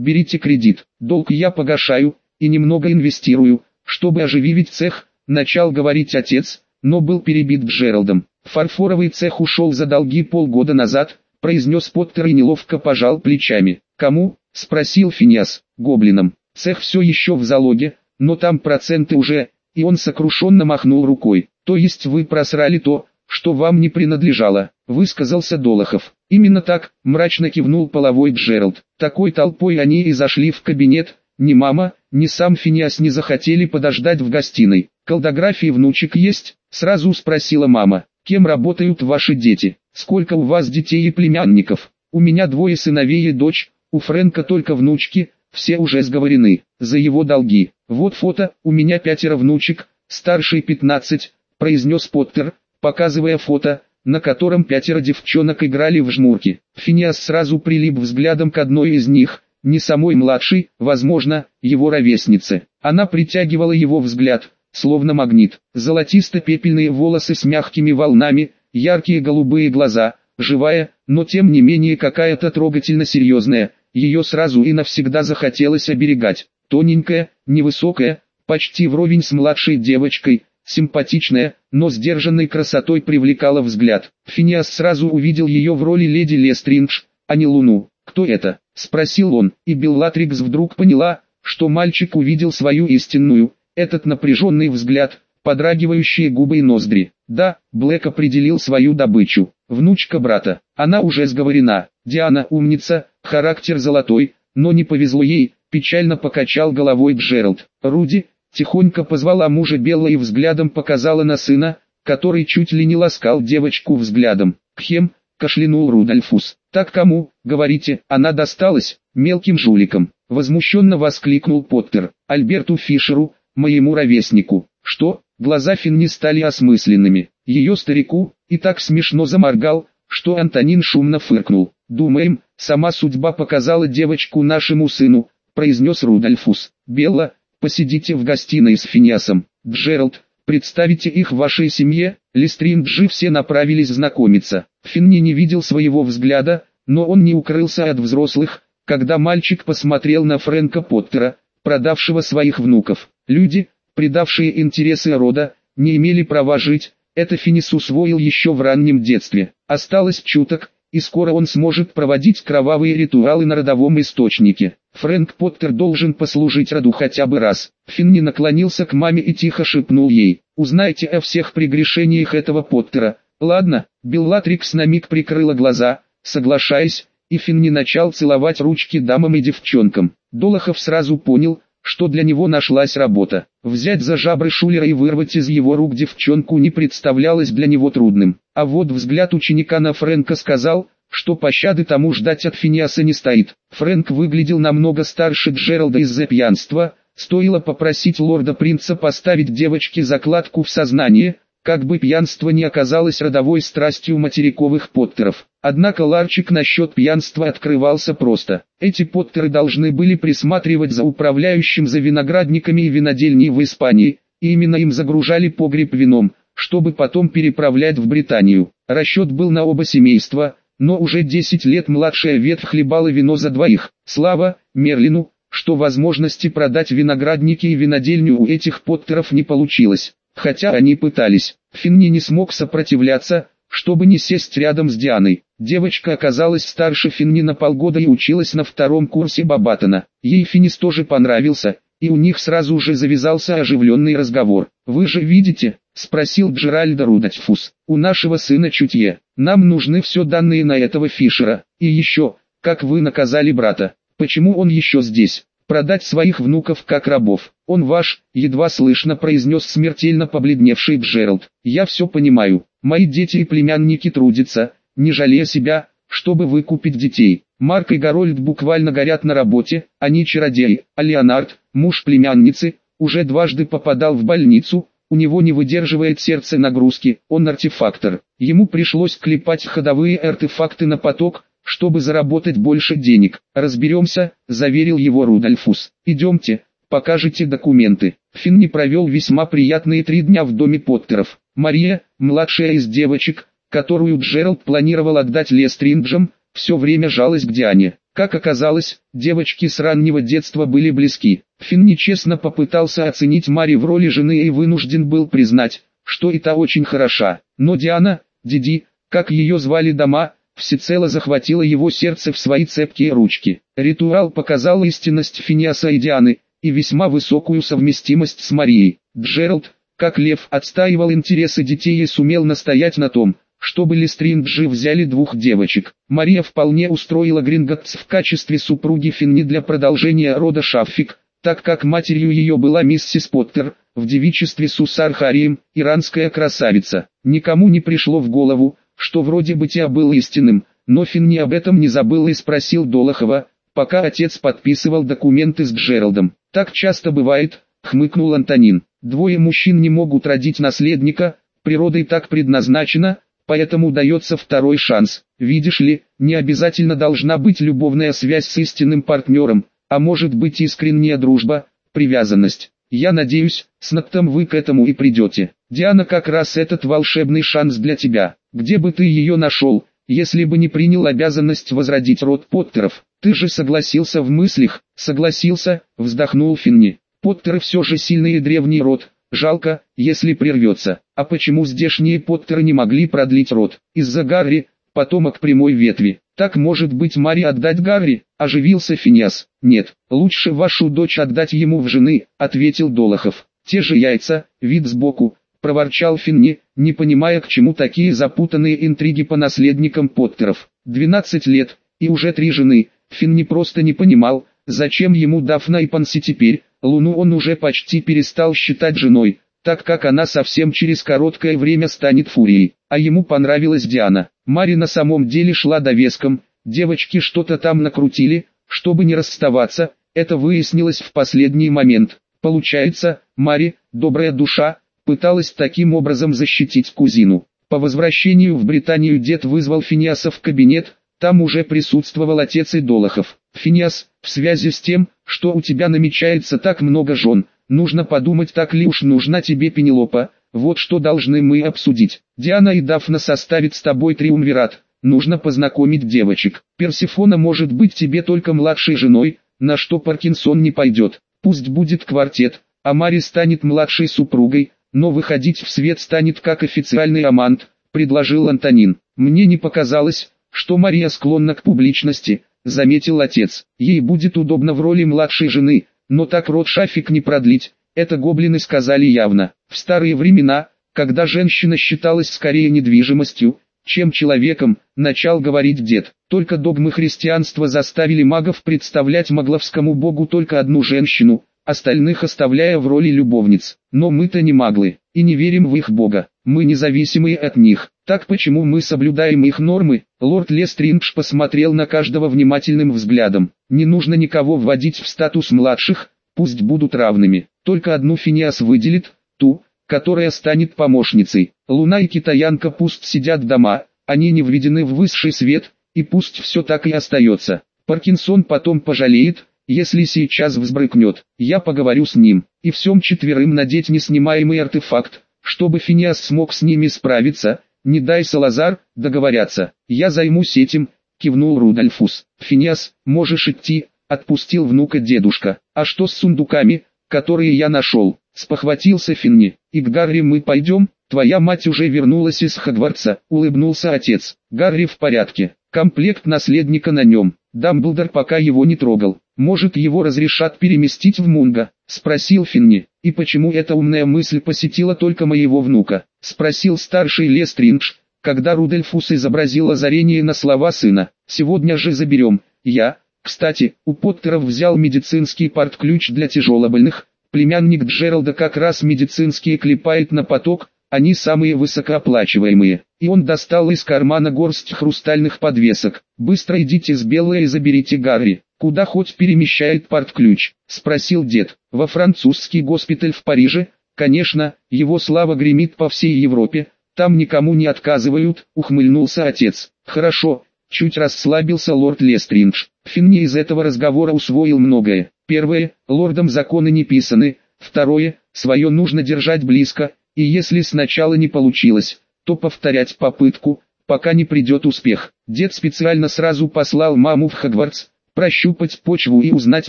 берите кредит, долг я погашаю, и немного инвестирую, чтобы оживить цех, начал говорить отец, но был перебит Джералдом. Фарфоровый цех ушел за долги полгода назад, произнес Поттер и неловко пожал плечами. «Кому?» – спросил Финиас, гоблином. «Цех все еще в залоге, но там проценты уже...» И он сокрушенно махнул рукой. «То есть вы просрали то, что вам не принадлежало», – высказался Долохов. «Именно так», – мрачно кивнул половой Джеральд. Такой толпой они и зашли в кабинет, ни мама, ни сам Финиас не захотели подождать в гостиной. «Колдографии внучек есть?» – сразу спросила мама. «Кем работают ваши дети? Сколько у вас детей и племянников?» «У меня двое сыновей и дочь, у Фрэнка только внучки, все уже сговорены, за его долги. Вот фото, у меня пятеро внучек, старший 15, произнес Поттер, показывая фото, на котором пятеро девчонок играли в жмурки. Финиас сразу прилип взглядом к одной из них, не самой младшей, возможно, его ровеснице. Она притягивала его взгляд, словно магнит. Золотисто-пепельные волосы с мягкими волнами, яркие голубые глаза, живая, но тем не менее какая-то трогательно серьезная, ее сразу и навсегда захотелось оберегать. Тоненькая, невысокая, почти вровень с младшей девочкой, симпатичная, но сдержанной красотой привлекала взгляд. Финиас сразу увидел ее в роли леди Лестриндж, а не Луну. «Кто это?» – спросил он, и Беллатрикс вдруг поняла, что мальчик увидел свою истинную, этот напряженный взгляд, подрагивающие губы и ноздри. Да, Блэк определил свою добычу. Внучка брата. Она уже сговорена. Диана умница, характер золотой, но не повезло ей, печально покачал головой Джеральд. Руди, тихонько позвала мужа Белла и взглядом показала на сына, который чуть ли не ласкал девочку взглядом. Кхем, кашлянул Рудольфус. «Так кому, говорите, она досталась, мелким жуликам?» Возмущенно воскликнул Поттер. «Альберту Фишеру, моему ровеснику». «Что?» Глаза Финни стали осмысленными. Ее старику, и так смешно заморгал, что Антонин шумно фыркнул. «Думаем, сама судьба показала девочку нашему сыну», произнес Рудольфус. «Белла, посидите в гостиной с Финиасом. Джеральд, представите их вашей семье?» Листринджи все направились знакомиться. Финни не видел своего взгляда, но он не укрылся от взрослых, когда мальчик посмотрел на Фрэнка Поттера, продавшего своих внуков. Люди, предавшие интересы рода, не имели права жить, это Финис усвоил еще в раннем детстве. Осталось чуток, и скоро он сможет проводить кровавые ритуалы на родовом источнике. Фрэнк Поттер должен послужить роду хотя бы раз. Финни наклонился к маме и тихо шепнул ей, «Узнайте о всех прегрешениях этого Поттера, Ладно, Беллатрикс на миг прикрыла глаза, соглашаясь, и Финни начал целовать ручки дамам и девчонкам. Долохов сразу понял, что для него нашлась работа. Взять за жабры Шулера и вырвать из его рук девчонку не представлялось для него трудным. А вот взгляд ученика на Фрэнка сказал, что пощады тому ждать от Финиаса не стоит. Фрэнк выглядел намного старше Джералда из-за пьянства, стоило попросить лорда-принца поставить девочке закладку в сознание, как бы пьянство не оказалось родовой страстью материковых Поттеров. Однако ларчик насчет пьянства открывался просто. Эти Поттеры должны были присматривать за управляющим за виноградниками и винодельней в Испании, и именно им загружали погреб вином, чтобы потом переправлять в Британию. Расчет был на оба семейства, но уже 10 лет младшая ветвь хлебала вино за двоих. Слава, Мерлину, что возможности продать виноградники и винодельню у этих Поттеров не получилось. Хотя они пытались, Финни не смог сопротивляться, чтобы не сесть рядом с Дианой. Девочка оказалась старше Финни на полгода и училась на втором курсе Бабатона. Ей Финис тоже понравился, и у них сразу же завязался оживленный разговор. «Вы же видите?» – спросил Джеральда Рудачфус. «У нашего сына чутье. Нам нужны все данные на этого Фишера. И еще, как вы наказали брата. Почему он еще здесь?» Продать своих внуков как рабов. Он ваш, едва слышно произнес смертельно побледневший Джеральд. Я все понимаю, мои дети и племянники трудятся, не жалея себя, чтобы выкупить детей. Марк и Гарольд буквально горят на работе, они чародеи, а Леонард, муж племянницы, уже дважды попадал в больницу, у него не выдерживает сердце нагрузки, он артефактор. Ему пришлось клепать ходовые артефакты на поток, чтобы заработать больше денег. Разберемся, заверил его Рудольфус. Идемте, покажите документы. Финни провел весьма приятные три дня в доме Поттеров. Мария, младшая из девочек, которую Джеральд планировал отдать Лестринджам, все время жалась к Диане. Как оказалось, девочки с раннего детства были близки. Финн нечестно попытался оценить Мари в роли жены и вынужден был признать, что и та очень хороша. Но Диана, Диди, как ее звали дома, всецело захватила его сердце в свои цепкие ручки. Ритуал показал истинность Финиаса и Дианы, и весьма высокую совместимость с Марией. Джеральд, как лев, отстаивал интересы детей и сумел настоять на том, чтобы Лестринджи взяли двух девочек. Мария вполне устроила Гринготс в качестве супруги Финни для продолжения рода Шаффик, так как матерью ее была миссис Поттер, в девичестве Сусар Харием, иранская красавица. Никому не пришло в голову, что вроде бытия был истинным, но Финни об этом не забыл и спросил Долохова, пока отец подписывал документы с Джералдом. «Так часто бывает», — хмыкнул Антонин. «Двое мужчин не могут родить наследника, природой так предназначено, поэтому дается второй шанс. Видишь ли, не обязательно должна быть любовная связь с истинным партнером, а может быть искренняя дружба, привязанность. Я надеюсь, с Нактом вы к этому и придете. Диана как раз этот волшебный шанс для тебя. Где бы ты ее нашел, если бы не принял обязанность возродить род Поттеров? Ты же согласился в мыслях, согласился, вздохнул Финни. Поттеры все же сильный и древний род, жалко, если прервется. А почему здешние Поттеры не могли продлить род? Из-за Гарри, потомок прямой ветви. Так может быть Мари отдать Гарри? Оживился Финиас. Нет, лучше вашу дочь отдать ему в жены, ответил Долохов. Те же яйца, вид сбоку, проворчал Финни, не понимая к чему такие запутанные интриги по наследникам Поттеров. 12 лет, и уже три жены, Финни просто не понимал, зачем ему Дафна и Панси теперь, Луну он уже почти перестал считать женой, так как она совсем через короткое время станет фурией, а ему понравилась Диана. Мари на самом деле шла довеском, девочки что-то там накрутили, чтобы не расставаться, это выяснилось в последний момент. Получается, Мари, добрая душа, пыталась таким образом защитить кузину. По возвращению в Британию дед вызвал Финиаса в кабинет, там уже присутствовал отец и Долохов. «Финиас, в связи с тем, что у тебя намечается так много жен, нужно подумать, так ли уж нужна тебе Пенелопа, вот что должны мы обсудить. Диана и Дафна составят с тобой триумвират, нужно познакомить девочек. Персифона может быть тебе только младшей женой, на что Паркинсон не пойдет. Пусть будет квартет, а Мари станет младшей супругой, но выходить в свет станет как официальный амант, предложил Антонин. Мне не показалось, что Мария склонна к публичности, заметил отец. Ей будет удобно в роли младшей жены, но так род Шафик не продлить, это гоблины сказали явно. В старые времена, когда женщина считалась скорее недвижимостью, чем человеком, начал говорить дед. Только догмы христианства заставили магов представлять магловскому богу только одну женщину, остальных оставляя в роли любовниц. Но мы-то не маглы, и не верим в их бога, мы независимые от них. Так почему мы соблюдаем их нормы? Лорд Лестриндж посмотрел на каждого внимательным взглядом. Не нужно никого вводить в статус младших, пусть будут равными. Только одну Финиас выделит, ту, которая станет помощницей. Луна и китаянка пусть сидят дома, они не введены в высший свет, и пусть все так и остается. Паркинсон потом пожалеет, если сейчас взбрыкнет. Я поговорю с ним, и всем четверым надеть неснимаемый артефакт, чтобы Финиас смог с ними справиться, не дай Салазар, договорятся. Я займусь этим, кивнул Рудольфус. Финиас, можешь идти, отпустил внука дедушка. А что с сундуками, которые я нашел? Спохватился Финни. И к Гарри мы пойдем? Твоя мать уже вернулась из Хогвартса, улыбнулся отец. Гарри в порядке. Комплект наследника на нем. Дамблдор пока его не трогал. Может его разрешат переместить в Мунга? Спросил Финни. И почему эта умная мысль посетила только моего внука? Спросил старший Лестриндж, когда Рудольфус изобразил озарение на слова сына. Сегодня же заберем. Я, кстати, у Поттеров взял медицинский порт-ключ для тяжелобольных. Племянник Джералда как раз медицинские клепает на поток, они самые высокооплачиваемые. И он достал из кармана горсть хрустальных подвесок. «Быстро идите с Белой и заберите Гарри. Куда хоть перемещает порт-ключ?» – спросил дед. «Во французский госпиталь в Париже?» «Конечно, его слава гремит по всей Европе. Там никому не отказывают», – ухмыльнулся отец. «Хорошо». Чуть расслабился лорд Лестринж. Финни из этого разговора усвоил многое. Первое, лордам законы не писаны. Второе, свое нужно держать близко, и если сначала не получилось, то повторять попытку, пока не придет успех. Дед специально сразу послал маму в Хогвартс, прощупать почву и узнать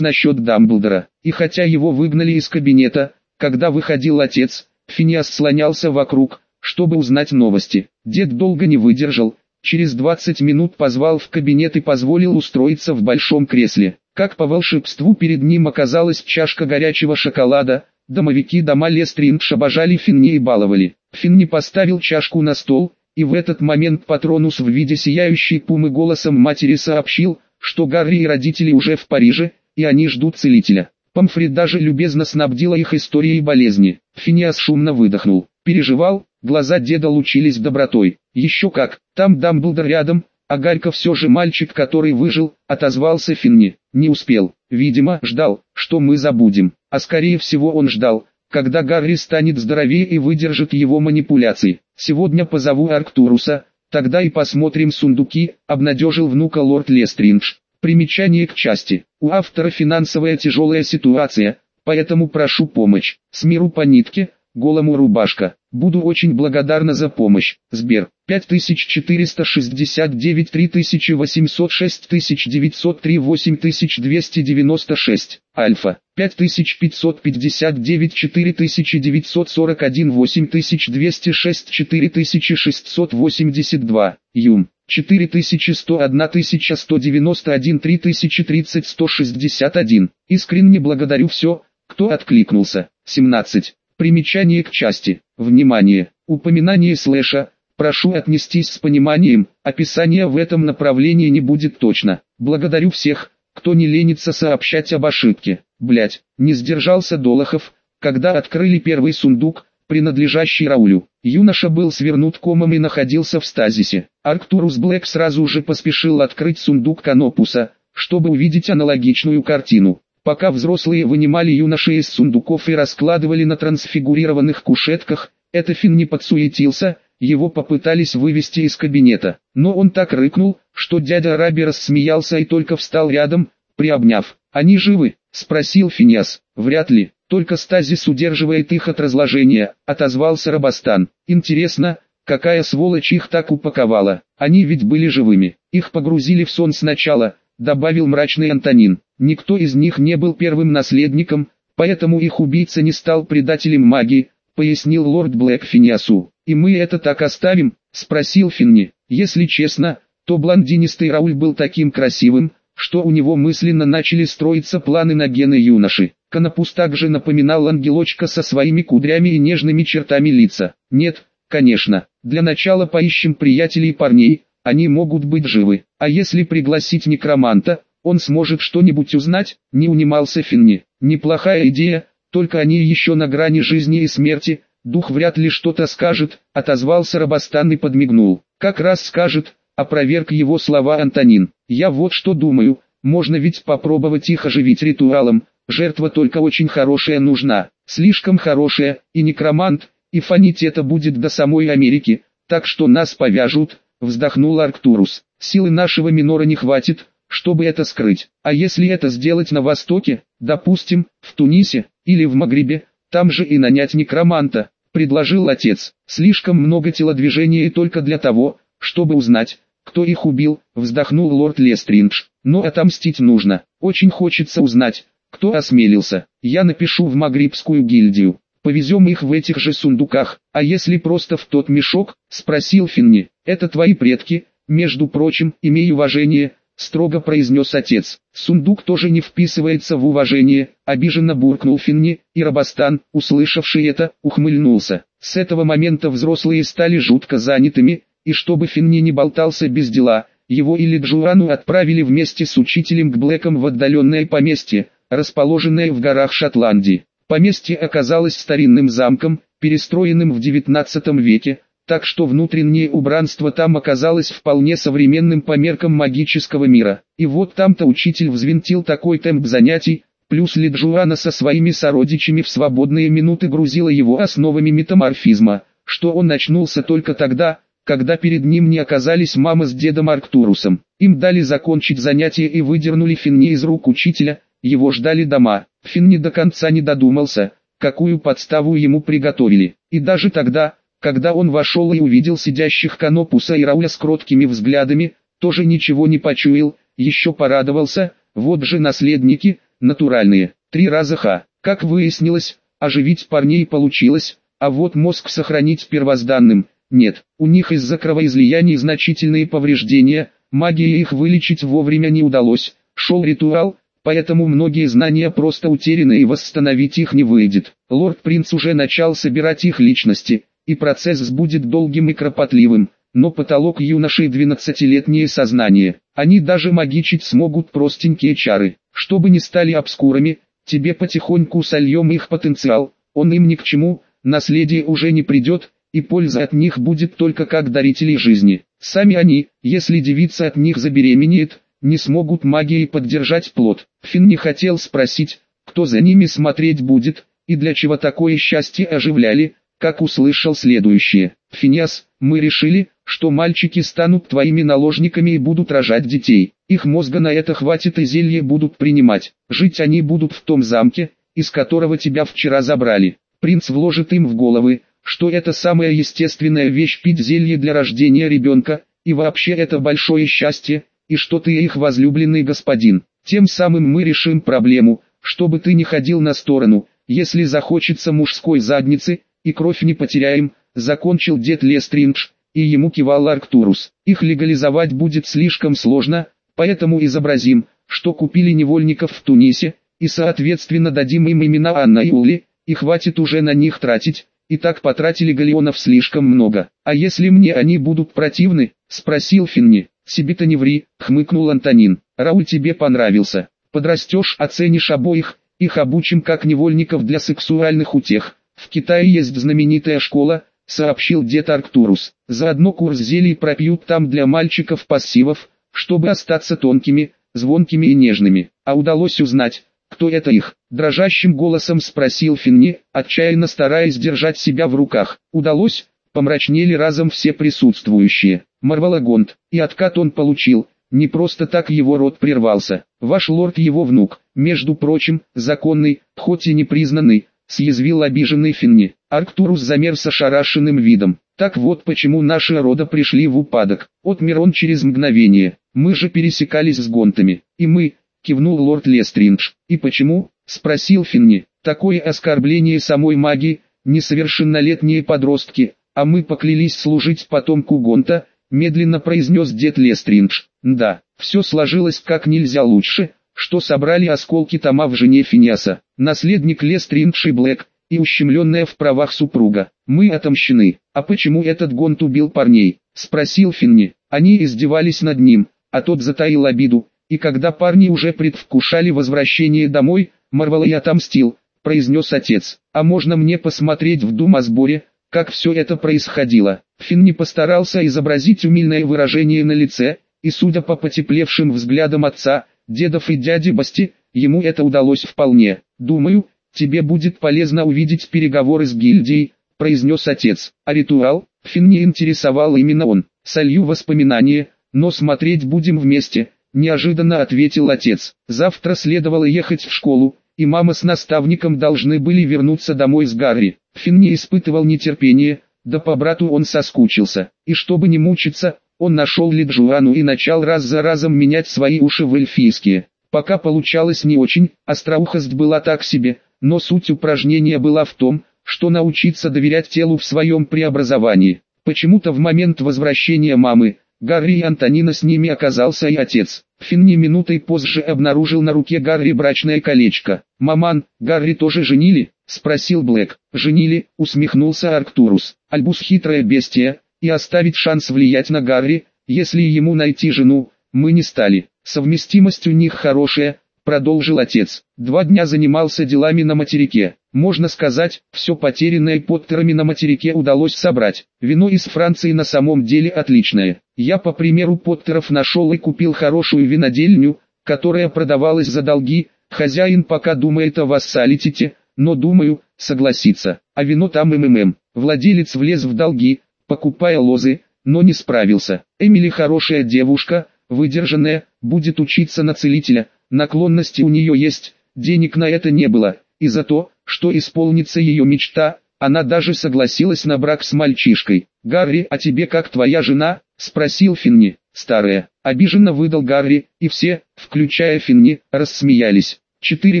насчет Дамблдора. И хотя его выгнали из кабинета, когда выходил отец, Финиас слонялся вокруг, чтобы узнать новости. Дед долго не выдержал, через 20 минут позвал в кабинет и позволил устроиться в большом кресле. Как по волшебству перед ним оказалась чашка горячего шоколада, домовики дома Лестрингш обожали Финни и баловали. Финни поставил чашку на стол, и в этот момент Патронус в виде сияющей пумы голосом матери сообщил, что Гарри и родители уже в Париже, и они ждут целителя. Памфред даже любезно снабдила их историей болезни. Финиас шумно выдохнул. Переживал, глаза деда лучились добротой. Еще как, там Дамблдор рядом, а Гарька все же мальчик, который выжил, отозвался Финни. Не успел, видимо, ждал, что мы забудем. А скорее всего он ждал, когда Гарри станет здоровее и выдержит его манипуляции. Сегодня позову Арктуруса, тогда и посмотрим сундуки, обнадежил внука лорд Лестриндж. Примечание к части. У автора финансовая тяжелая ситуация, поэтому прошу помощь. С миру по нитке, голому рубашка. Буду очень благодарна за помощь. Сбер. 5469 3806 6903 8296. Альфа. 5559 4941 8206 4682. Юм. 4101 1191 3030 161. Искренне благодарю все, кто откликнулся. 17. Примечание к части. Внимание! Упоминание слэша. Прошу отнестись с пониманием, описание в этом направлении не будет точно. Благодарю всех, кто не ленится сообщать об ошибке. Блять, не сдержался Долохов, когда открыли первый сундук, принадлежащий Раулю. Юноша был свернут комом и находился в стазисе. Арктурус Блэк сразу же поспешил открыть сундук Канопуса, чтобы увидеть аналогичную картину. Пока взрослые вынимали юношей из сундуков и раскладывали на трансфигурированных кушетках, это Финн не подсуетился, его попытались вывести из кабинета. Но он так рыкнул, что дядя Раби рассмеялся и только встал рядом, приобняв. «Они живы?» – спросил Финиас. «Вряд ли, только стазис удерживает их от разложения», – отозвался Рабастан. «Интересно, какая сволочь их так упаковала? Они ведь были живыми. Их погрузили в сон сначала, добавил мрачный Антонин. Никто из них не был первым наследником, поэтому их убийца не стал предателем магии, пояснил лорд Блэк Финиасу. «И мы это так оставим?» – спросил Финни. «Если честно, то блондинистый Рауль был таким красивым, что у него мысленно начали строиться планы на гены юноши. Конопус также напоминал ангелочка со своими кудрями и нежными чертами лица. Нет, конечно, для начала поищем приятелей парней, они могут быть живы. А если пригласить некроманта, он сможет что-нибудь узнать, не унимался Финни. Неплохая идея, только они еще на грани жизни и смерти, дух вряд ли что-то скажет, отозвался Рабастан и подмигнул. Как раз скажет, опроверг его слова Антонин. Я вот что думаю, можно ведь попробовать их оживить ритуалом, жертва только очень хорошая нужна, слишком хорошая, и некромант, и фонить это будет до самой Америки, так что нас повяжут, вздохнул Арктурус. Силы нашего минора не хватит, чтобы это скрыть. А если это сделать на Востоке, допустим, в Тунисе, или в Магрибе, там же и нанять некроманта, предложил отец. Слишком много телодвижений только для того, чтобы узнать, кто их убил, вздохнул лорд Лестриндж. Но отомстить нужно. Очень хочется узнать, кто осмелился. Я напишу в Магрибскую гильдию. Повезем их в этих же сундуках. А если просто в тот мешок? Спросил Финни. Это твои предки, между прочим, имей уважение, строго произнес отец. Сундук тоже не вписывается в уважение, обиженно буркнул Финни, и Рабастан, услышавший это, ухмыльнулся. С этого момента взрослые стали жутко занятыми, и чтобы Финни не болтался без дела, его или Джурану отправили вместе с учителем к Блэкам в отдаленное поместье, расположенное в горах Шотландии. Поместье оказалось старинным замком, перестроенным в XIX веке, так что внутреннее убранство там оказалось вполне современным по меркам магического мира. И вот там-то учитель взвинтил такой темп занятий, плюс Лиджуана со своими сородичами в свободные минуты грузила его основами метаморфизма, что он очнулся только тогда, когда перед ним не оказались мама с дедом Арктурусом. Им дали закончить занятие и выдернули Финни из рук учителя, его ждали дома. Финни до конца не додумался, какую подставу ему приготовили. И даже тогда, когда он вошел и увидел сидящих Канопуса и Рауля с кроткими взглядами, тоже ничего не почуял, еще порадовался, вот же наследники, натуральные, три раза ха. Как выяснилось, оживить парней получилось, а вот мозг сохранить первозданным, нет. У них из-за кровоизлияний значительные повреждения, магии их вылечить вовремя не удалось, шел ритуал, поэтому многие знания просто утеряны и восстановить их не выйдет. Лорд-принц уже начал собирать их личности, и процесс будет долгим и кропотливым, но потолок юношей 12-летнее сознание. Они даже магичить смогут простенькие чары, чтобы не стали обскурами, тебе потихоньку сольем их потенциал, он им ни к чему, наследие уже не придет, и польза от них будет только как дарителей жизни. Сами они, если девица от них забеременеет, не смогут магией поддержать плод. Фин не хотел спросить, кто за ними смотреть будет, и для чего такое счастье оживляли, как услышал следующее. «Финиас, мы решили, что мальчики станут твоими наложниками и будут рожать детей. Их мозга на это хватит и зелье будут принимать. Жить они будут в том замке, из которого тебя вчера забрали. Принц вложит им в головы, что это самая естественная вещь пить зелье для рождения ребенка, и вообще это большое счастье, и что ты их возлюбленный господин. Тем самым мы решим проблему, чтобы ты не ходил на сторону, если захочется мужской задницы, и кровь не потеряем, закончил дед Лестриндж, и ему кивал Арктурус. Их легализовать будет слишком сложно, поэтому изобразим, что купили невольников в Тунисе, и соответственно дадим им имена Анна и Ули, и хватит уже на них тратить, и так потратили галеонов слишком много. А если мне они будут противны, спросил Финни. Себе-то не ври, хмыкнул Антонин. Рауль тебе понравился. Подрастешь, оценишь обоих, их обучим как невольников для сексуальных утех. В Китае есть знаменитая школа, сообщил дед Арктурус. Заодно курс зелий пропьют там для мальчиков пассивов, чтобы остаться тонкими, звонкими и нежными. А удалось узнать, кто это их? Дрожащим голосом спросил Финни, отчаянно стараясь держать себя в руках. Удалось? Помрачнели разом все присутствующие. Марвалагонт, и откат он получил, не просто так его род прервался. Ваш лорд его внук, между прочим, законный, хоть и непризнанный, съязвил обиженный Финни. Арктурус замер с ошарашенным видом. Так вот почему наши рода пришли в упадок. Отмер он через мгновение. Мы же пересекались с гонтами. И мы, кивнул лорд Лестриндж. И почему? Спросил Финни. Такое оскорбление самой магии, несовершеннолетние подростки, а мы поклялись служить потомку Гонта, медленно произнес дед Лестриндж. Да, все сложилось как нельзя лучше, что собрали осколки тома в жене Финиаса, наследник Лестриндж и Блэк, и ущемленная в правах супруга. Мы отомщены. А почему этот Гонт убил парней? Спросил Финни. Они издевались над ним, а тот затаил обиду, и когда парни уже предвкушали возвращение домой, Марвала и отомстил, произнес отец. А можно мне посмотреть в дум о сборе, как все это происходило? Финни постарался изобразить умильное выражение на лице, и судя по потеплевшим взглядам отца, дедов и дяди Басти, ему это удалось вполне. Думаю, тебе будет полезно увидеть переговоры с гильдией, произнес отец. А ритуал, Финни интересовал именно он. Солью воспоминания, но смотреть будем вместе, неожиданно ответил отец. Завтра следовало ехать в школу, и мама с наставником должны были вернуться домой с Гарри. Финн не испытывал нетерпения, да по брату он соскучился. И чтобы не мучиться, он нашел Лиджуану и начал раз за разом менять свои уши в эльфийские. Пока получалось не очень, остроухость была так себе, но суть упражнения была в том, что научиться доверять телу в своем преобразовании. Почему-то в момент возвращения мамы, Гарри и Антонина с ними оказался и отец. Финни минутой позже обнаружил на руке Гарри брачное колечко. «Маман, Гарри тоже женили?» – спросил Блэк. «Женили», – усмехнулся Арктурус. «Альбус хитрая бестия, и оставить шанс влиять на Гарри, если ему найти жену, мы не стали. Совместимость у них хорошая, продолжил отец. Два дня занимался делами на материке. Можно сказать, все потерянное Поттерами на материке удалось собрать. Вино из Франции на самом деле отличное. Я по примеру Поттеров нашел и купил хорошую винодельню, которая продавалась за долги. Хозяин пока думает о вассалитете, но думаю, согласится. А вино там МММ. Владелец влез в долги, покупая лозы, но не справился. Эмили хорошая девушка, выдержанная, будет учиться на целителя, наклонности у нее есть, денег на это не было, и за то, что исполнится ее мечта, она даже согласилась на брак с мальчишкой. «Гарри, а тебе как твоя жена?» – спросил Финни. старая, обиженно выдал Гарри, и все, включая Финни, рассмеялись. Четыре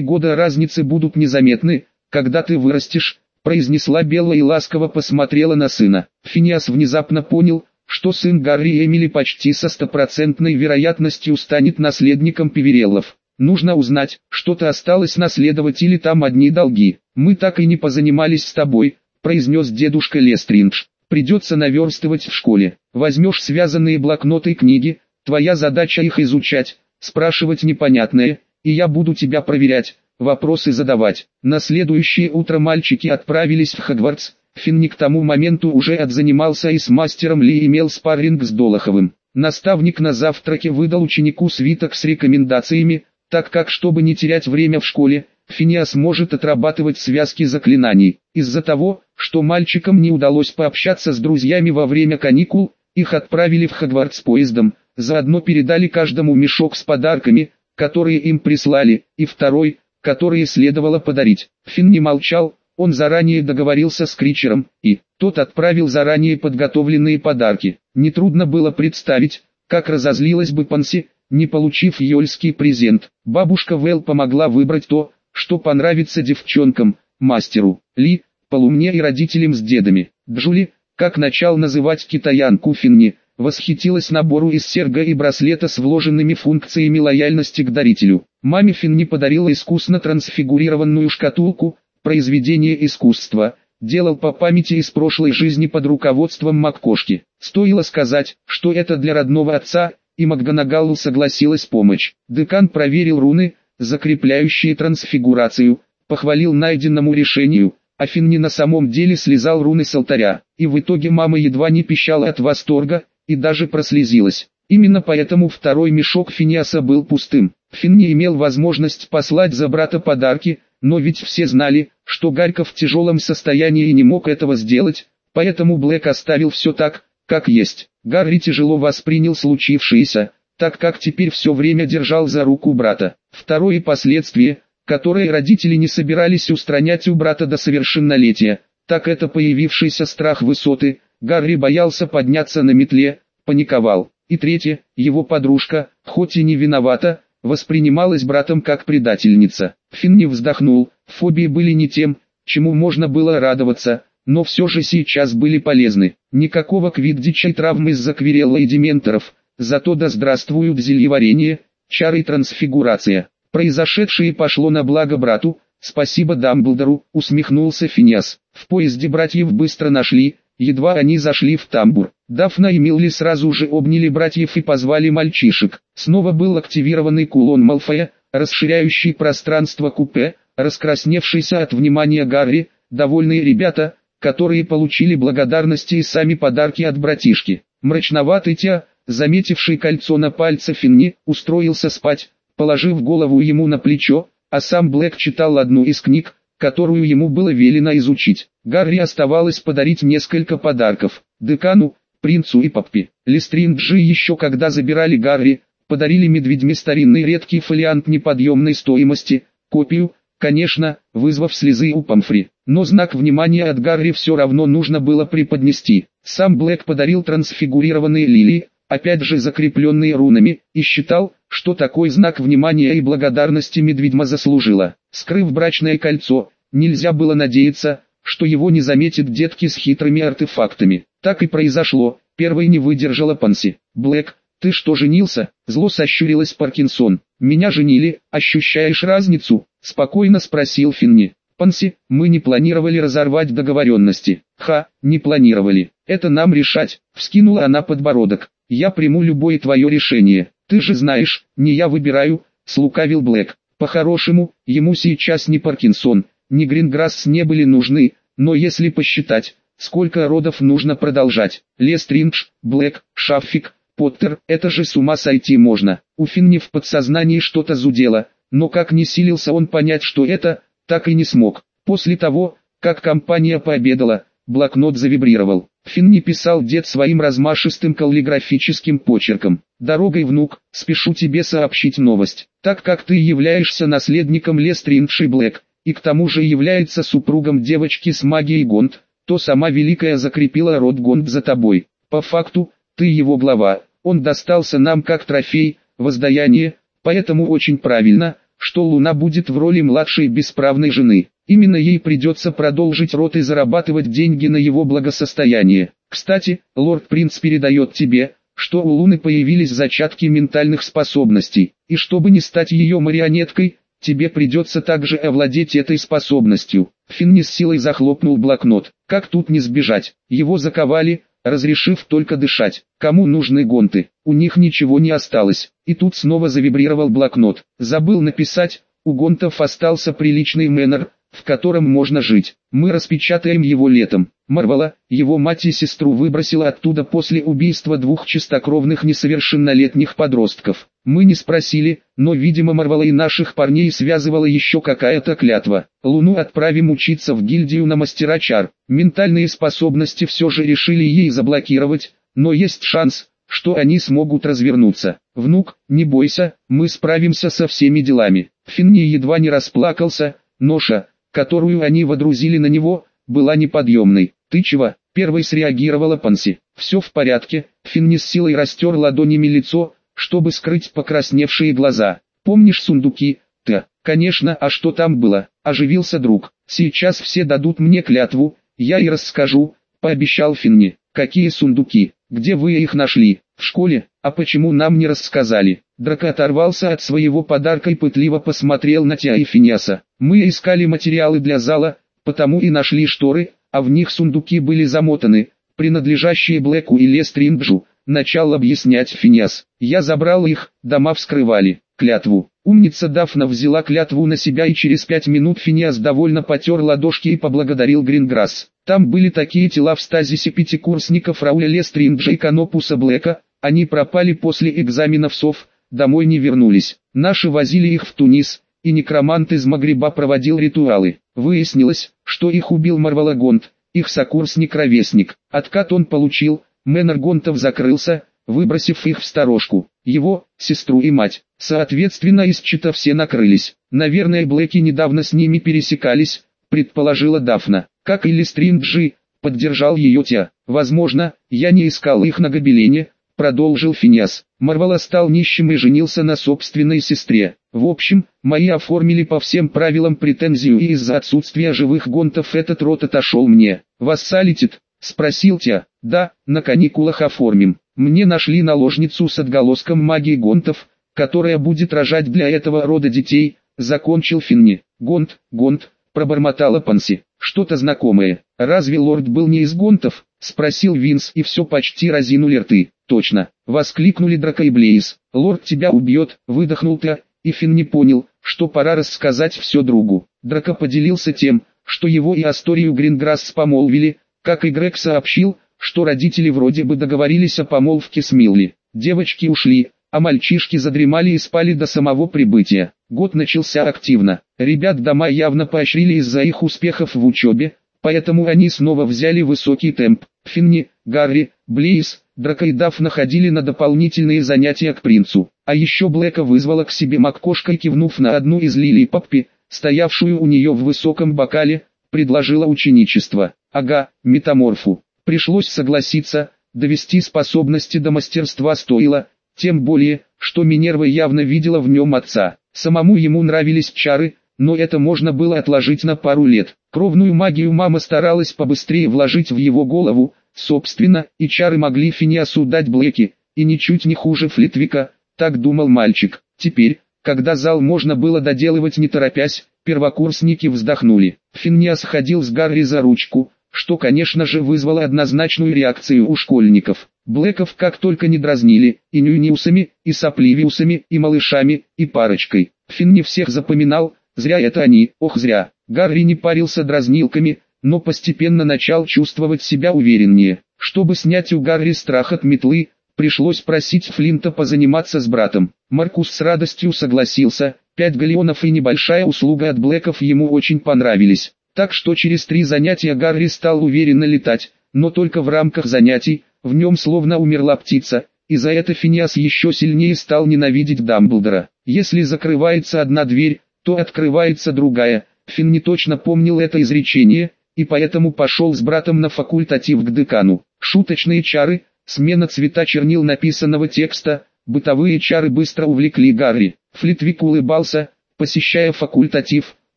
года разницы будут незаметны, когда ты вырастешь, произнесла Белла и ласково посмотрела на сына. Финиас внезапно понял, что сын Гарри Эмили почти со стопроцентной вероятностью станет наследником Певереллов. Нужно узнать, что-то осталось наследовать или там одни долги. Мы так и не позанимались с тобой, произнес дедушка Лестриндж. Придется наверстывать в школе. Возьмешь связанные блокноты и книги, твоя задача их изучать, спрашивать непонятное, и я буду тебя проверять, вопросы задавать. На следующее утро мальчики отправились в Хогвартс. Финни к тому моменту уже отзанимался и с мастером Ли имел спарринг с Долоховым. Наставник на завтраке выдал ученику свиток с рекомендациями, так как чтобы не терять время в школе, Финиас может отрабатывать связки заклинаний. Из-за того, что мальчикам не удалось пообщаться с друзьями во время каникул, их отправили в Хогвартс поездом, заодно передали каждому мешок с подарками, которые им прислали, и второй, которые следовало подарить. Финн не молчал, он заранее договорился с Кричером, и тот отправил заранее подготовленные подарки. Нетрудно было представить, как разозлилась бы Панси, не получив ёльский презент. Бабушка Вэл помогла выбрать то, что понравится девчонкам, мастеру, Ли, полумне и родителям с дедами. Джули, как начал называть китаянку Финни, восхитилась набору из серга и браслета с вложенными функциями лояльности к дарителю. Маме Финни подарила искусно трансфигурированную шкатулку, произведение искусства, делал по памяти из прошлой жизни под руководством Маккошки. Стоило сказать, что это для родного отца, и Макганагалу согласилась помочь. Декан проверил руны, закрепляющие трансфигурацию, похвалил найденному решению, а Финни на самом деле слезал руны с алтаря, и в итоге мама едва не пищала от восторга, и даже прослезилась. Именно поэтому второй мешок Финиаса был пустым. Финни имел возможность послать за брата подарки, но ведь все знали, что Гарьков в тяжелом состоянии и не мог этого сделать, поэтому Блэк оставил все так, как есть. Гарри тяжело воспринял случившееся, так как теперь все время держал за руку брата. Второе последствие, которое родители не собирались устранять у брата до совершеннолетия, так это появившийся страх высоты, Гарри боялся подняться на метле, паниковал. И третье, его подружка, хоть и не виновата, воспринималась братом как предательница. Финни вздохнул, фобии были не тем, чему можно было радоваться, но все же сейчас были полезны. Никакого квиддича и травм из-за квирелла и дементоров, зато да здравствуют зельеварение, чары и трансфигурация. Произошедшее пошло на благо брату, спасибо Дамблдору, усмехнулся Финиас. В поезде братьев быстро нашли, Едва они зашли в тамбур, Дафна и Милли сразу же обняли братьев и позвали мальчишек. Снова был активированный кулон Малфоя, расширяющий пространство купе, раскрасневшийся от внимания Гарри, довольные ребята, которые получили благодарности и сами подарки от братишки. Мрачноватый Тя, заметивший кольцо на пальце Финни, устроился спать, положив голову ему на плечо, а сам Блэк читал одну из книг, которую ему было велено изучить. Гарри оставалось подарить несколько подарков. Декану, принцу и папе. Лестринджи еще когда забирали Гарри, подарили медведьме старинный редкий фолиант неподъемной стоимости, копию, конечно, вызвав слезы у Памфри. Но знак внимания от Гарри все равно нужно было преподнести. Сам Блэк подарил трансфигурированные лилии, опять же закрепленные рунами, и считал, что такой знак внимания и благодарности медведьма заслужила. Скрыв брачное кольцо, нельзя было надеяться, что его не заметит детки с хитрыми артефактами. Так и произошло, первой не выдержала Панси. «Блэк, ты что женился?» Зло сощурилась Паркинсон. «Меня женили, ощущаешь разницу?» Спокойно спросил Финни. Панси, мы не планировали разорвать договоренности. Ха, не планировали. Это нам решать. Вскинула она подбородок. Я приму любое твое решение. Ты же знаешь, не я выбираю, слукавил Блэк. По-хорошему, ему сейчас не Паркинсон, ни Гринграсс не были нужны, но если посчитать, сколько родов нужно продолжать, Лестриндж, Блэк, Шаффик, Поттер, это же с ума сойти можно. У Финни в подсознании что-то зудело, но как не силился он понять, что это, так и не смог. После того, как компания пообедала, блокнот завибрировал. Финни писал дед своим размашистым каллиграфическим почерком. «Дорогой, внук, спешу тебе сообщить новость. Так как ты являешься наследником Лестринши Блэк, и к тому же является супругом девочки с магией Гонд, то сама Великая закрепила род Гонд за тобой. По факту, ты его глава, Он достался нам как трофей, воздаяние, поэтому очень правильно, что Луна будет в роли младшей бесправной жены. Именно ей придется продолжить род и зарабатывать деньги на его благосостояние. Кстати, лорд Принц передает тебе, что у Луны появились зачатки ментальных способностей, и чтобы не стать ее марионеткой, тебе придется также овладеть этой способностью. Финни с силой захлопнул блокнот. Как тут не сбежать? Его заковали, разрешив только дышать. Кому нужны гонты? У них ничего не осталось. И тут снова завибрировал блокнот. Забыл написать, у гонтов остался приличный мэннер, в котором можно жить. Мы распечатаем его летом. Марвала, его мать и сестру выбросила оттуда после убийства двух чистокровных несовершеннолетних подростков. Мы не спросили, но видимо Марвала и наших парней связывала еще какая-то клятва. Луну отправим учиться в гильдию на мастера чар. Ментальные способности все же решили ей заблокировать, но есть шанс, что они смогут развернуться. Внук, не бойся, мы справимся со всеми делами. Финни едва не расплакался, ноша, которую они водрузили на него, была неподъемной. «Ты чего?» – первой среагировала Панси. «Все в порядке», – Финни с силой растер ладонями лицо, чтобы скрыть покрасневшие глаза. «Помнишь сундуки?» «Ты, конечно, а что там было?» – оживился друг. «Сейчас все дадут мне клятву, я и расскажу», – пообещал Финни. «Какие сундуки? Где вы их нашли? В школе? А почему нам не рассказали?» Драко оторвался от своего подарка и пытливо посмотрел на Тиа и Финиаса. «Мы искали материалы для зала, потому и нашли шторы, а в них сундуки были замотаны, принадлежащие Блэку и Лестринджу», начал объяснять Финиас. «Я забрал их, дома вскрывали, клятву». Умница Дафна взяла клятву на себя и через пять минут Финиас довольно потер ладошки и поблагодарил Гринграсс. Там были такие тела в стазисе пятикурсников Рауля Лестринджа и Канопуса Блэка, они пропали после экзаменов СОВ, домой не вернулись. Наши возили их в Тунис, и некромант из Магриба проводил ритуалы. Выяснилось, что их убил Марвалагонт, их сокурсник-ровесник. Откат он получил, Мэннер Гонтов закрылся, выбросив их в сторожку. Его, сестру и мать, соответственно из чита все накрылись. Наверное Блэки недавно с ними пересекались, предположила Дафна. Как и Листринджи, поддержал ее Тя. Возможно, я не искал их на гобелене, продолжил Финиас. Марвала стал нищим и женился на собственной сестре. В общем, мои оформили по всем правилам претензию и из-за отсутствия живых гонтов этот род отошел мне. Вассалитит? Спросил Тя. Да, на каникулах оформим. Мне нашли наложницу с отголоском магии гонтов, которая будет рожать для этого рода детей, закончил Финни. Гонт, гонт, пробормотала Панси. Что-то знакомое. Разве лорд был не из гонтов? Спросил Винс и все почти разинули рты. Точно, воскликнули Драко и Блейз. Лорд тебя убьет, выдохнул Та, и Финн не понял, что пора рассказать все другу. Драко поделился тем, что его и Асторию Гринграсс помолвили, как и Грег сообщил, что родители вроде бы договорились о помолвке с Милли. Девочки ушли, а мальчишки задремали и спали до самого прибытия. Год начался активно. Ребят дома явно поощрили из-за их успехов в учебе, поэтому они снова взяли высокий темп. Финни, Гарри, Блейз, Драко находили на дополнительные занятия к принцу. А еще Блэка вызвала к себе Маккошка и кивнув на одну из лилий Паппи, стоявшую у нее в высоком бокале, предложила ученичество. Ага, метаморфу. Пришлось согласиться, довести способности до мастерства стоило, тем более, что Минерва явно видела в нем отца. Самому ему нравились чары, но это можно было отложить на пару лет. Кровную магию мама старалась побыстрее вложить в его голову, собственно, и чары могли Финиасу дать Блэки, и ничуть не хуже Флитвика, так думал мальчик. Теперь, когда зал можно было доделывать не торопясь, первокурсники вздохнули. Финиас ходил с Гарри за ручку, что конечно же вызвало однозначную реакцию у школьников. Блэков как только не дразнили, и нюниусами, и сопливиусами, и малышами, и парочкой. Финн не всех запоминал, зря это они, ох зря. Гарри не парился дразнилками, но постепенно начал чувствовать себя увереннее. Чтобы снять у Гарри страх от метлы, пришлось просить Флинта позаниматься с братом. Маркус с радостью согласился, пять галеонов и небольшая услуга от Блэков ему очень понравились. Так что через три занятия Гарри стал уверенно летать, но только в рамках занятий, в нем словно умерла птица, и за это Финиас еще сильнее стал ненавидеть Дамблдора. Если закрывается одна дверь, то открывается другая. Финн не точно помнил это изречение, и поэтому пошел с братом на факультатив к декану. Шуточные чары, Смена цвета чернил написанного текста, бытовые чары быстро увлекли Гарри. Флитвик улыбался, посещая факультатив,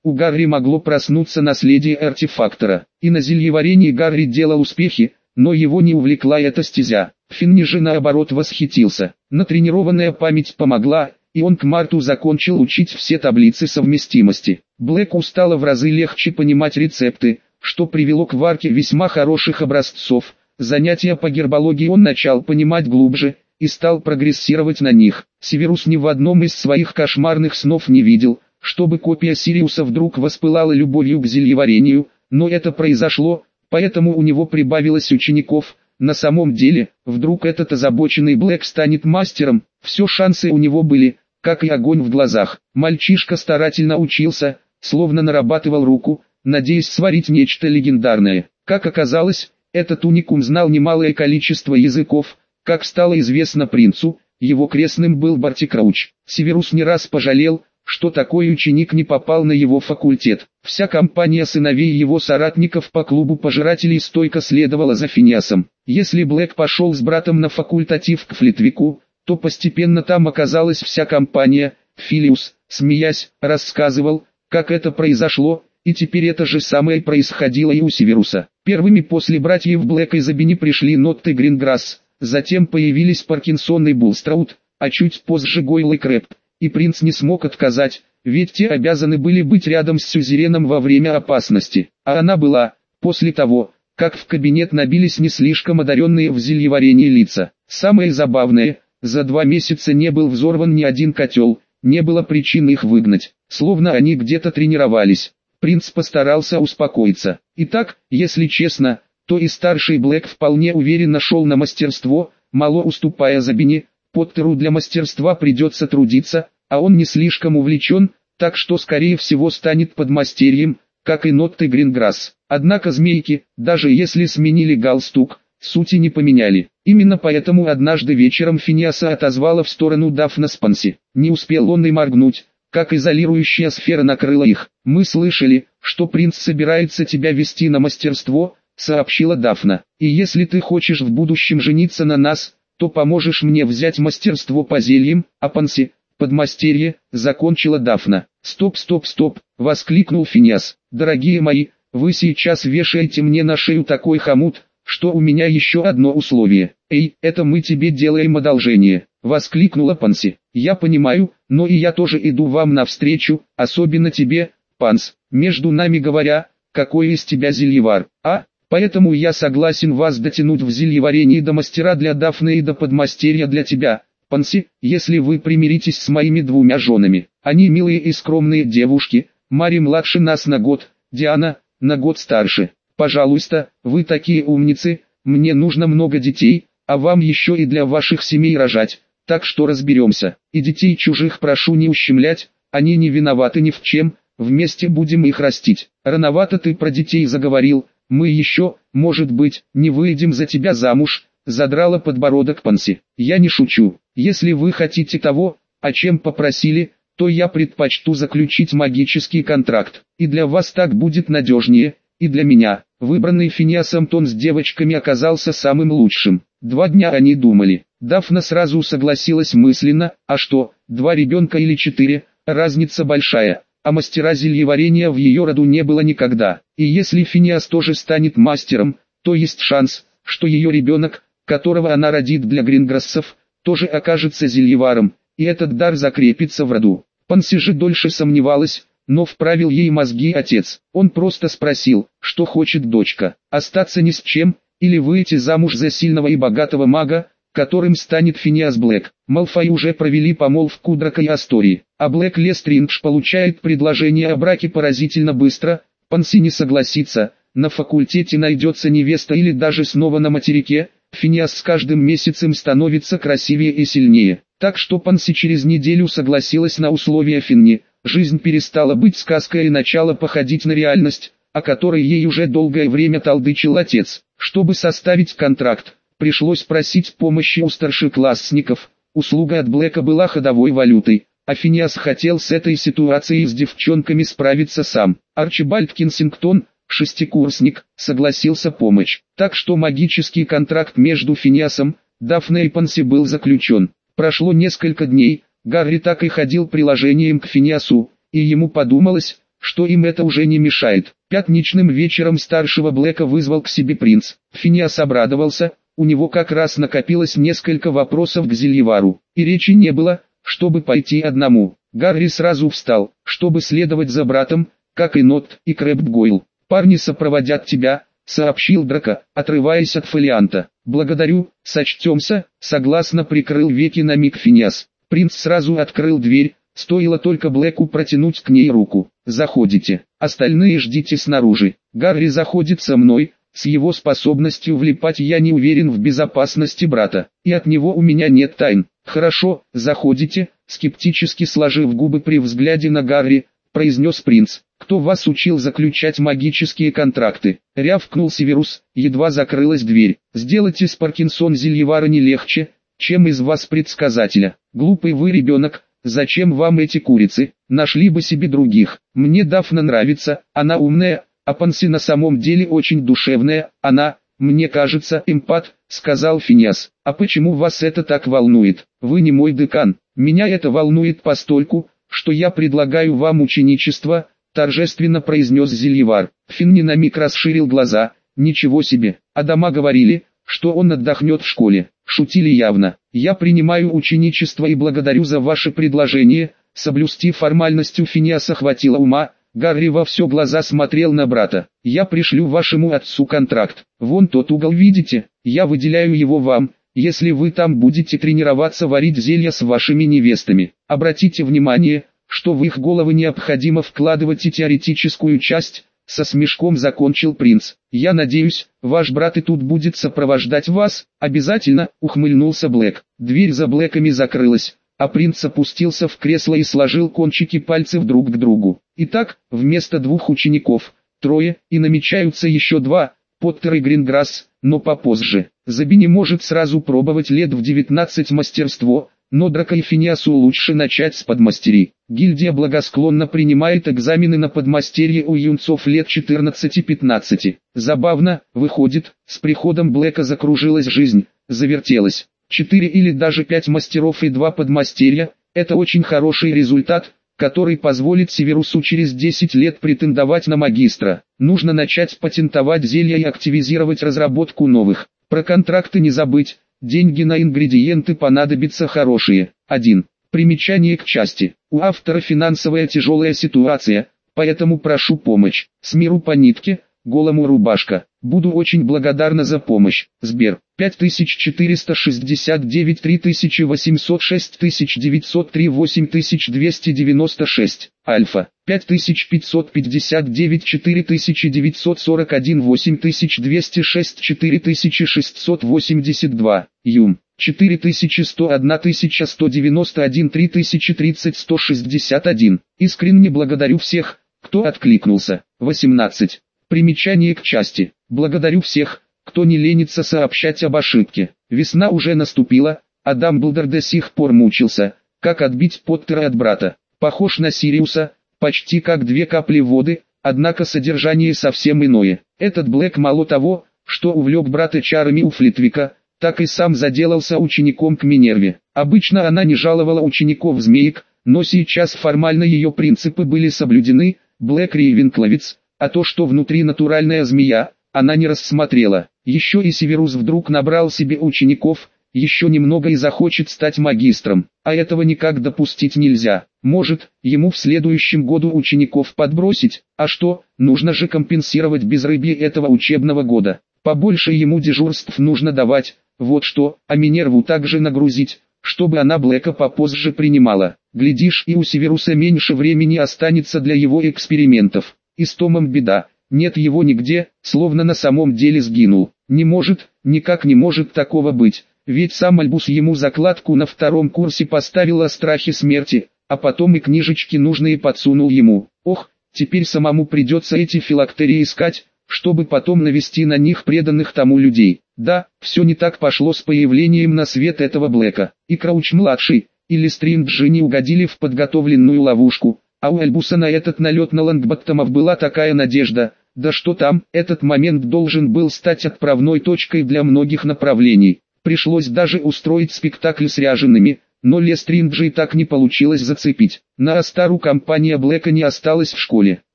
у Гарри могло проснуться наследие артефактора. И на зельеварении Гарри делал успехи, но его не увлекла эта стезя. Финни же наоборот восхитился. Натренированная память помогла, и он к марту закончил учить все таблицы совместимости. Блэку стало в разы легче понимать рецепты, что привело к варке весьма хороших образцов. Занятия по гербологии он начал понимать глубже, и стал прогрессировать на них. Северус ни в одном из своих кошмарных снов не видел, чтобы копия Сириуса вдруг воспылала любовью к зельеварению, но это произошло, поэтому у него прибавилось учеников. На самом деле, вдруг этот озабоченный Блэк станет мастером, все шансы у него были, как и огонь в глазах. Мальчишка старательно учился, словно нарабатывал руку, надеясь сварить нечто легендарное. Как оказалось, этот уникум знал немалое количество языков, как стало известно принцу, его крестным был Бартикрауч. Северус не раз пожалел, что такой ученик не попал на его факультет. Вся компания сыновей его соратников по клубу пожирателей стойко следовала за Финиасом. Если Блэк пошел с братом на факультатив к Флитвику, то постепенно там оказалась вся компания. Филиус, смеясь, рассказывал, как это произошло, и теперь это же самое происходило и у Северуса. Первыми после братьев Блэка и Забини пришли Нотт и Гринграсс, затем появились Паркинсон и Булстраут, а чуть позже Гойл и Крэп и принц не смог отказать, ведь те обязаны были быть рядом с сюзереном во время опасности, а она была, после того, как в кабинет набились не слишком одаренные в зельеварении лица. Самое забавное, за два месяца не был взорван ни один котел, не было причин их выгнать, словно они где-то тренировались. Принц постарался успокоиться. Итак, если честно, то и старший Блэк вполне уверенно шел на мастерство, мало уступая Забине, Поттеру для мастерства придется трудиться, а он не слишком увлечен, так что скорее всего станет подмастерьем, как и Нотты Гринграсс. Однако змейки, даже если сменили галстук, сути не поменяли. Именно поэтому однажды вечером Финиаса отозвала в сторону Дафна Спанси. Не успел он и моргнуть, как изолирующая сфера накрыла их. «Мы слышали, что принц собирается тебя вести на мастерство», — сообщила Дафна. «И если ты хочешь в будущем жениться на нас, то поможешь мне взять мастерство по зельям, а панси, подмастерье, закончила Дафна. Стоп, стоп, стоп, воскликнул Финиас. Дорогие мои, вы сейчас вешаете мне на шею такой хомут, что у меня еще одно условие. Эй, это мы тебе делаем одолжение, воскликнула Панси. Я понимаю, но и я тоже иду вам навстречу, особенно тебе, Панс. Между нами говоря, какой из тебя зельевар, а? Поэтому я согласен вас дотянуть в зельеварении до мастера для Дафны и до подмастерья для тебя, Панси, если вы примиритесь с моими двумя женами. Они милые и скромные девушки, Мари младше нас на год, Диана, на год старше. Пожалуйста, вы такие умницы, мне нужно много детей, а вам еще и для ваших семей рожать, так что разберемся. И детей чужих прошу не ущемлять, они не виноваты ни в чем, вместе будем их растить. Рановато ты про детей заговорил, мы еще, может быть, не выйдем за тебя замуж, задрала подбородок Панси. Я не шучу, если вы хотите того, о чем попросили, то я предпочту заключить магический контракт, и для вас так будет надежнее, и для меня. Выбранный Финиасом тон с девочками оказался самым лучшим. Два дня они думали. Дафна сразу согласилась мысленно, а что, два ребенка или четыре, разница большая а мастера зельеварения в ее роду не было никогда. И если Финиас тоже станет мастером, то есть шанс, что ее ребенок, которого она родит для Гринграссов, тоже окажется зельеваром, и этот дар закрепится в роду. Панси же дольше сомневалась, но вправил ей мозги отец. Он просто спросил, что хочет дочка, остаться ни с чем, или выйти замуж за сильного и богатого мага, которым станет Финиас Блэк. Малфой уже провели помолвку Драка и Астории, а Блэк Лестриндж получает предложение о браке поразительно быстро, Панси не согласится, на факультете найдется невеста или даже снова на материке, Финиас с каждым месяцем становится красивее и сильнее. Так что Панси через неделю согласилась на условия Финни, жизнь перестала быть сказкой и начала походить на реальность, о которой ей уже долгое время толдычил отец. Чтобы составить контракт, Пришлось просить помощи у старшеклассников, услуга от Блэка была ходовой валютой, а Финиас хотел с этой ситуацией с девчонками справиться сам. Арчибальд Кинсингтон, шестикурсник, согласился помочь. Так что магический контракт между Финиасом, Дафна Панси был заключен. Прошло несколько дней, Гарри так и ходил приложением к Финиасу, и ему подумалось, что им это уже не мешает. Пятничным вечером старшего Блэка вызвал к себе принц. Финиас обрадовался, у него как раз накопилось несколько вопросов к Зельевару, и речи не было, чтобы пойти одному. Гарри сразу встал, чтобы следовать за братом, как и Нот и Крэб Гойл. «Парни сопроводят тебя», — сообщил Драка, отрываясь от фолианта. «Благодарю, сочтемся», — согласно прикрыл веки на миг Финиас. Принц сразу открыл дверь, стоило только Блэку протянуть к ней руку. «Заходите, остальные ждите снаружи. Гарри заходит со мной, с его способностью влипать я не уверен в безопасности брата, и от него у меня нет тайн. Хорошо, заходите, скептически сложив губы при взгляде на Гарри, произнес принц. «Кто вас учил заключать магические контракты?» Рявкнул Северус, едва закрылась дверь. «Сделать из Паркинсон Зельевара не легче, чем из вас предсказателя. Глупый вы ребенок, зачем вам эти курицы? Нашли бы себе других. Мне Дафна нравится, она умная, а Панси на самом деле очень душевная, она, мне кажется, эмпат, сказал Финиас. А почему вас это так волнует? Вы не мой декан. Меня это волнует постольку, что я предлагаю вам ученичество, торжественно произнес Зельевар. Финни на миг расширил глаза, ничего себе, а дома говорили, что он отдохнет в школе. Шутили явно. Я принимаю ученичество и благодарю за ваше предложение. Соблюсти формальностью Финиаса хватило ума. Гарри во все глаза смотрел на брата. Я пришлю вашему отцу контракт. Вон тот угол видите, я выделяю его вам, если вы там будете тренироваться варить зелья с вашими невестами. Обратите внимание, что в их головы необходимо вкладывать и теоретическую часть, со смешком закончил принц. «Я надеюсь, ваш брат и тут будет сопровождать вас, обязательно», ухмыльнулся Блэк. Дверь за Блэками закрылась, а принц опустился в кресло и сложил кончики пальцев друг к другу. Итак, вместо двух учеников, трое, и намечаются еще два, Поттер и Гринграсс, но попозже. Заби не может сразу пробовать лет в 19 мастерство, но Драко и Финиасу лучше начать с подмастерий. Гильдия благосклонно принимает экзамены на подмастерье у юнцов лет 14-15. Забавно, выходит, с приходом Блэка закружилась жизнь, завертелась. Четыре или даже пять мастеров и два подмастерья – это очень хороший результат, который позволит Северусу через 10 лет претендовать на магистра. Нужно начать патентовать зелья и активизировать разработку новых. Про контракты не забыть, деньги на ингредиенты понадобятся хорошие. 1. Примечание к части. У автора финансовая тяжелая ситуация, поэтому прошу помощь. С миру по нитке, голому рубашка. Буду очень благодарна за помощь. Сбер. 5469 3806 1903 8296. Альфа. 5559 4941 8206 4682. Юм. 4101 1191 3030 161. Искренне благодарю всех, кто откликнулся. 18. Примечание к части. Благодарю всех, кто не ленится сообщать об ошибке. Весна уже наступила, а Дамблдор до сих пор мучился, как отбить Поттера от брата. Похож на Сириуса, почти как две капли воды, однако содержание совсем иное. Этот Блэк мало того, что увлек брата чарами у Флитвика, так и сам заделался учеником к Минерве. Обычно она не жаловала учеников змеек, но сейчас формально ее принципы были соблюдены, Блэк Рейвенкловец, а то, что внутри натуральная змея, она не рассмотрела. Еще и Северус вдруг набрал себе учеников, еще немного и захочет стать магистром, а этого никак допустить нельзя. Может, ему в следующем году учеников подбросить, а что, нужно же компенсировать безрыбье этого учебного года. Побольше ему дежурств нужно давать, вот что, а Минерву также нагрузить, чтобы она Блэка попозже принимала. Глядишь, и у Северуса меньше времени останется для его экспериментов. И с Томом беда, нет его нигде, словно на самом деле сгинул. Не может, никак не может такого быть, ведь сам Альбус ему закладку на втором курсе поставил о страхе смерти, а потом и книжечки нужные подсунул ему. Ох, теперь самому придется эти филактерии искать, чтобы потом навести на них преданных тому людей. Да, все не так пошло с появлением на свет этого Блэка. И Крауч-младший, или Стринджи не угодили в подготовленную ловушку, а у Эльбуса на этот налет на Лангбаттомов была такая надежда, да что там, этот момент должен был стать отправной точкой для многих направлений. Пришлось даже устроить спектакль с ряжеными, но Лестринджи так не получилось зацепить. На Астару компания Блэка не осталась в школе.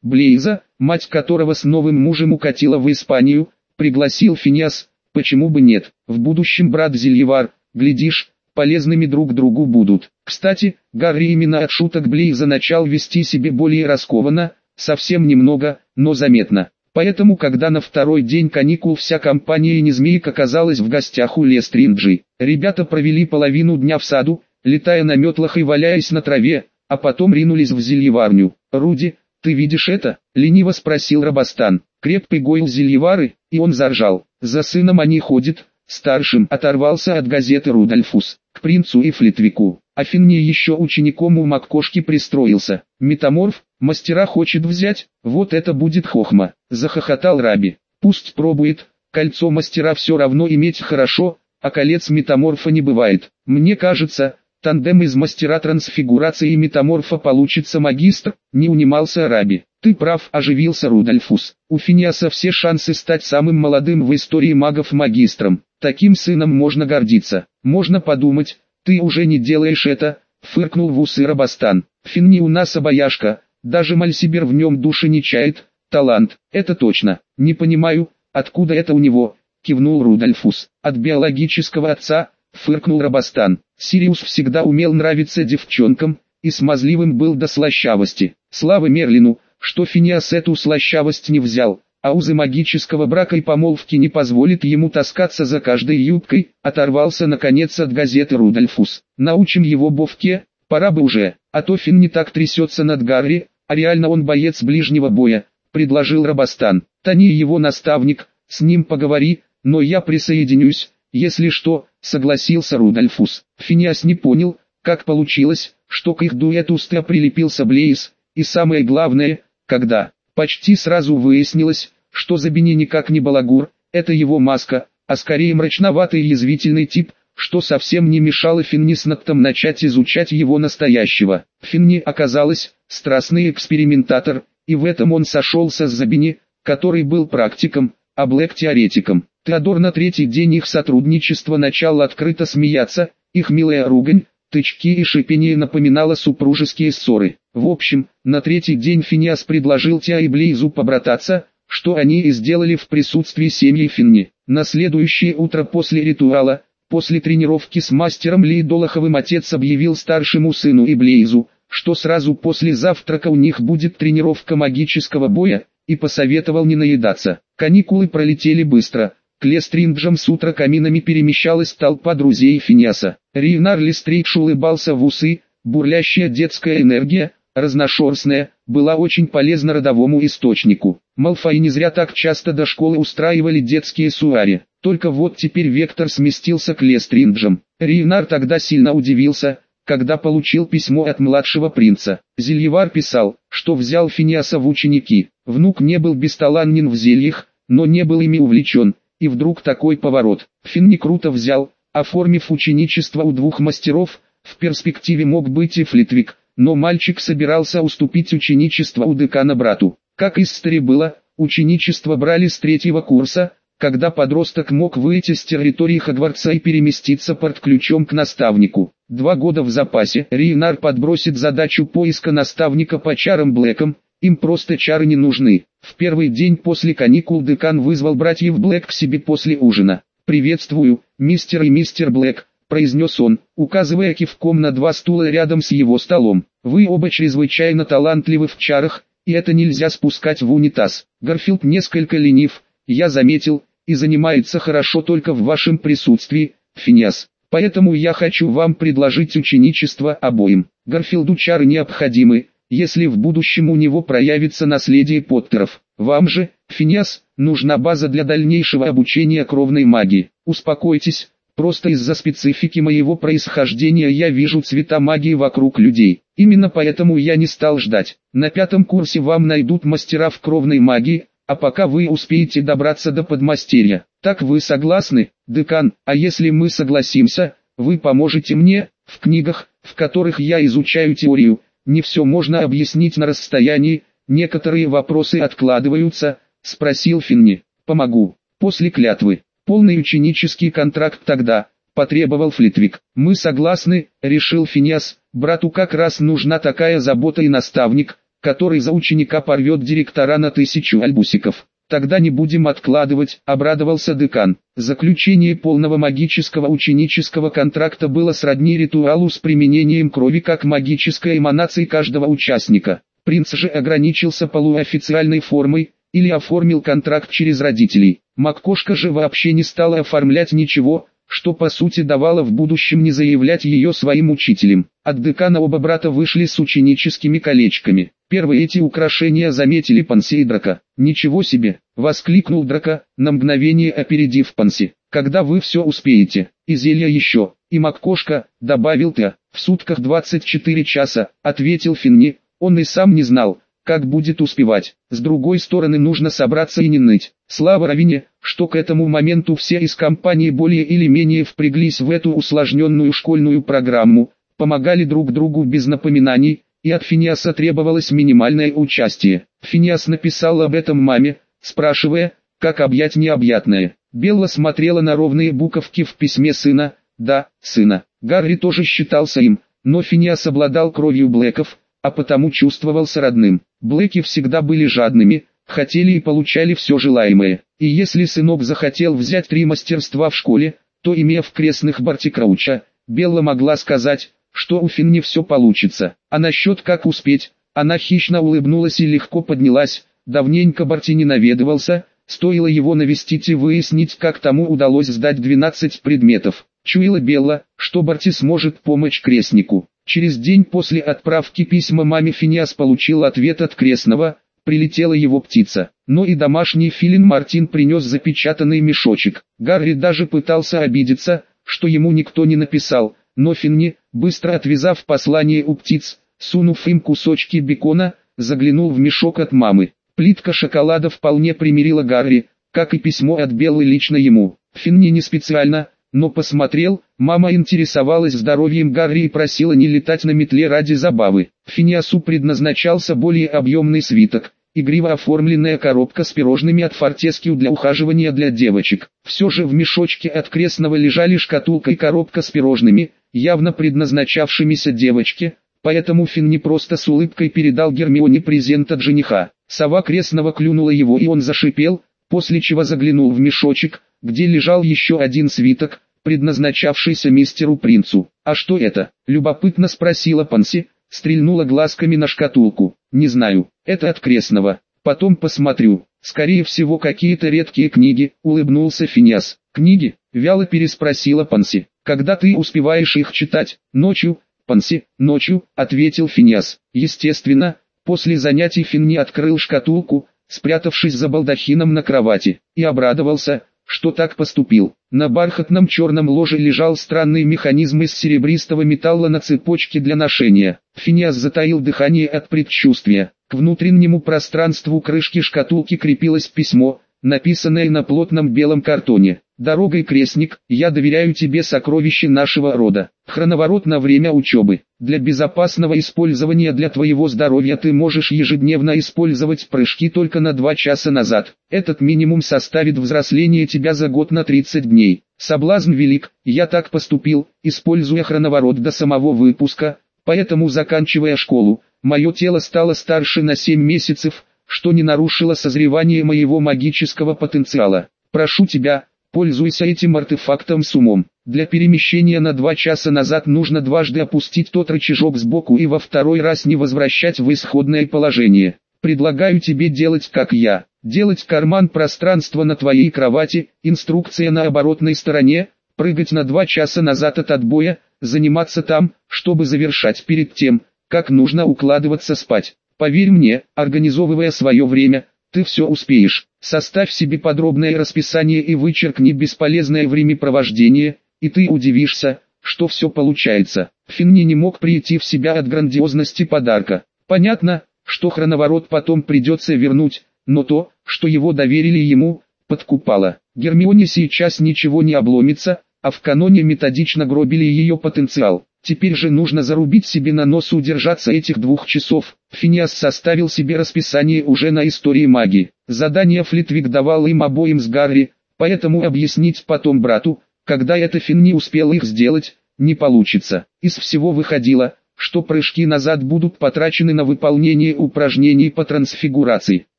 Блейза, мать которого с новым мужем укатила в Испанию, пригласил Финиас, почему бы нет, в будущем брат Зельевар, глядишь, полезными друг другу будут. Кстати, Гарри именно от шуток Блейза начал вести себе более раскованно, совсем немного, но заметно. Поэтому когда на второй день каникул вся компания Незмеек оказалась в гостях у Лестринджи, ребята провели половину дня в саду, летая на метлах и валяясь на траве, а потом ринулись в зельеварню. «Руди, ты видишь это?» – лениво спросил Рабастан. Крепкий гойл зельевары, и он заржал. За сыном они ходят, старшим оторвался от газеты Рудольфус, принцу и Флитвику. Афинни еще учеником у Маккошки пристроился. Метаморф, мастера хочет взять, вот это будет хохма. Захохотал Раби. Пусть пробует, кольцо мастера все равно иметь хорошо, а колец метаморфа не бывает. Мне кажется, тандем из мастера трансфигурации и метаморфа получится магистр, не унимался Раби. Ты прав, оживился Рудольфус. У Финиаса все шансы стать самым молодым в истории магов магистром. Таким сыном можно гордиться. Можно подумать, ты уже не делаешь это, фыркнул в усы Рабастан. Финни у нас обаяшка, даже Мальсибер в нем души не чает, талант, это точно. Не понимаю, откуда это у него, кивнул Рудольфус. От биологического отца, фыркнул Рабастан. Сириус всегда умел нравиться девчонкам, и смазливым был до слащавости. Слава Мерлину, что Финиас эту слащавость не взял, а узы магического брака и помолвки не позволит ему таскаться за каждой юбкой, оторвался наконец от газеты Рудольфус. Научим его бовке, пора бы уже, а то Фин не так трясется над Гарри, а реально он боец ближнего боя, предложил Рабастан. Тони его наставник, с ним поговори, но я присоединюсь, если что, согласился Рудольфус. Финиас не понял, как получилось, что к их дуэту стя прилепился Блейз, и самое главное, когда, почти сразу выяснилось, что Забини никак не балагур, это его маска, а скорее мрачноватый и язвительный тип, что совсем не мешало Финни с Нактом начать изучать его настоящего. Финни оказалось, страстный экспериментатор, и в этом он сошелся с Забини, который был практиком, а Блэк теоретиком. Теодор на третий день их сотрудничества начал открыто смеяться, их милая ругань, тычки и шипение напоминало супружеские ссоры. В общем, на третий день Финиас предложил Тя и Блейзу побрататься, что они и сделали в присутствии семьи Финни. На следующее утро после ритуала, после тренировки с мастером Ли Долоховым отец объявил старшему сыну и Блейзу, что сразу после завтрака у них будет тренировка магического боя, и посоветовал не наедаться. Каникулы пролетели быстро, к Лестринджам с утра каминами перемещалась толпа друзей Финиаса. Ривнар Лестридж улыбался в усы, бурлящая детская энергия, разношерстная, была очень полезна родовому источнику. Малфой не зря так часто до школы устраивали детские суари. Только вот теперь вектор сместился к Лестринджам. Ривнар тогда сильно удивился, когда получил письмо от младшего принца. Зельевар писал, что взял Финиаса в ученики. Внук не был бесталаннен в зельях, но не был ими увлечен, и вдруг такой поворот. Финни круто взял, оформив ученичество у двух мастеров, в перспективе мог быть и Флитвик, но мальчик собирался уступить ученичество у декана брату. Как из стари было, ученичество брали с третьего курса, когда подросток мог выйти с территории Хогвартса и переместиться портключом к наставнику. Два года в запасе, Рейнар подбросит задачу поиска наставника по чарам Блэком, им просто чары не нужны. В первый день после каникул декан вызвал братьев Блэк к себе после ужина. «Приветствую, мистер и мистер Блэк», — произнес он, указывая кивком на два стула рядом с его столом. «Вы оба чрезвычайно талантливы в чарах, и это нельзя спускать в унитаз. Гарфилд несколько ленив, я заметил, и занимается хорошо только в вашем присутствии, Финиас. Поэтому я хочу вам предложить ученичество обоим. Гарфилду чары необходимы, если в будущем у него проявится наследие Поттеров. Вам же, Финиас, нужна база для дальнейшего обучения кровной магии. Успокойтесь, просто из-за специфики моего происхождения я вижу цвета магии вокруг людей. Именно поэтому я не стал ждать. На пятом курсе вам найдут мастера в кровной магии, а пока вы успеете добраться до подмастерья. Так вы согласны, декан, а если мы согласимся, вы поможете мне, в книгах, в которых я изучаю теорию, не все можно объяснить на расстоянии, некоторые вопросы откладываются, спросил Финни. Помогу. После клятвы. Полный ученический контракт тогда, потребовал Флитвик. «Мы согласны», — решил Финиас, — «брату как раз нужна такая забота и наставник, который за ученика порвет директора на тысячу альбусиков». «Тогда не будем откладывать», — обрадовался декан. Заключение полного магического ученического контракта было сродни ритуалу с применением крови как магической эманации каждого участника. Принц же ограничился полуофициальной формой, или оформил контракт через родителей. Маккошка же вообще не стала оформлять ничего, что по сути давало в будущем не заявлять ее своим учителям. От декана оба брата вышли с ученическими колечками. Первые эти украшения заметили Панси и Драка. «Ничего себе!» — воскликнул Драка, на мгновение опередив Панси. «Когда вы все успеете, и зелья еще, и Маккошка», — добавил ты. «В сутках 24 часа», — ответил Финни. Он и сам не знал, как будет успевать. С другой стороны нужно собраться и не ныть. Слава Равине, что к этому моменту все из компании более или менее впряглись в эту усложненную школьную программу, помогали друг другу без напоминаний, и от Финиаса требовалось минимальное участие. Финиас написал об этом маме, спрашивая, как объять необъятное. Белла смотрела на ровные буковки в письме сына, да, сына. Гарри тоже считался им, но Финиас обладал кровью Блэков, а потому чувствовался родным. Блэки всегда были жадными, хотели и получали все желаемое. И если сынок захотел взять три мастерства в школе, то имев крестных Барти Крауча, Белла могла сказать, что у Финни все получится. А насчет как успеть, она хищно улыбнулась и легко поднялась, давненько Барти не наведывался, стоило его навестить и выяснить как тому удалось сдать 12 предметов. Чуяла Белла, что Барти сможет помочь крестнику. Через день после отправки письма маме Финиас получил ответ от крестного, прилетела его птица. Но и домашний филин Мартин принес запечатанный мешочек. Гарри даже пытался обидеться, что ему никто не написал, но Финни, быстро отвязав послание у птиц, сунув им кусочки бекона, заглянул в мешок от мамы. Плитка шоколада вполне примирила Гарри, как и письмо от Беллы лично ему. Финни не специально, но посмотрел, мама интересовалась здоровьем Гарри и просила не летать на метле ради забавы. Финиасу предназначался более объемный свиток, игриво оформленная коробка с пирожными от Фортескью для ухаживания для девочек. Все же в мешочке от крестного лежали шкатулка и коробка с пирожными, явно предназначавшимися девочке, поэтому Фин не просто с улыбкой передал Гермионе презент от жениха. Сова крестного клюнула его и он зашипел, после чего заглянул в мешочек, где лежал еще один свиток, предназначавшийся мистеру Принцу. «А что это?» – любопытно спросила Панси, стрельнула глазками на шкатулку. «Не знаю, это от крестного. Потом посмотрю. Скорее всего какие-то редкие книги», – улыбнулся Финиас. «Книги?» – вяло переспросила Панси. «Когда ты успеваешь их читать? Ночью?» «Панси, ночью», – ответил Финиас. Естественно, после занятий Финни открыл шкатулку, спрятавшись за балдахином на кровати, и обрадовался, что так поступил. На бархатном черном ложе лежал странный механизм из серебристого металла на цепочке для ношения. Финиас затаил дыхание от предчувствия. К внутреннему пространству крышки шкатулки крепилось письмо, написанное на плотном белом картоне. «Дорогой крестник, я доверяю тебе сокровища нашего рода. Хроноворот на время учебы. Для безопасного использования для твоего здоровья ты можешь ежедневно использовать прыжки только на 2 часа назад. Этот минимум составит взросление тебя за год на 30 дней. Соблазн велик, я так поступил, используя хроноворот до самого выпуска, поэтому заканчивая школу, мое тело стало старше на 7 месяцев, что не нарушило созревание моего магического потенциала. Прошу тебя, пользуйся этим артефактом с умом. Для перемещения на два часа назад нужно дважды опустить тот рычажок сбоку и во второй раз не возвращать в исходное положение. Предлагаю тебе делать как я. Делать карман пространства на твоей кровати, инструкция на оборотной стороне, прыгать на два часа назад от отбоя, заниматься там, чтобы завершать перед тем, как нужно укладываться спать. Поверь мне, организовывая свое время, ты все успеешь. Составь себе подробное расписание и вычеркни бесполезное времяпровождение, и ты удивишься, что все получается. Финни не мог прийти в себя от грандиозности подарка. Понятно, что хроноворот потом придется вернуть, но то, что его доверили ему, подкупало. Гермионе сейчас ничего не обломится, а в каноне методично гробили ее потенциал. Теперь же нужно зарубить себе на нос удержаться этих двух часов. Финиас составил себе расписание уже на истории магии. Задание Флитвик давал им обоим с Гарри, поэтому объяснить потом брату, Когда это Фин не успел их сделать, не получится. Из всего выходило, что прыжки назад будут потрачены на выполнение упражнений по трансфигурации.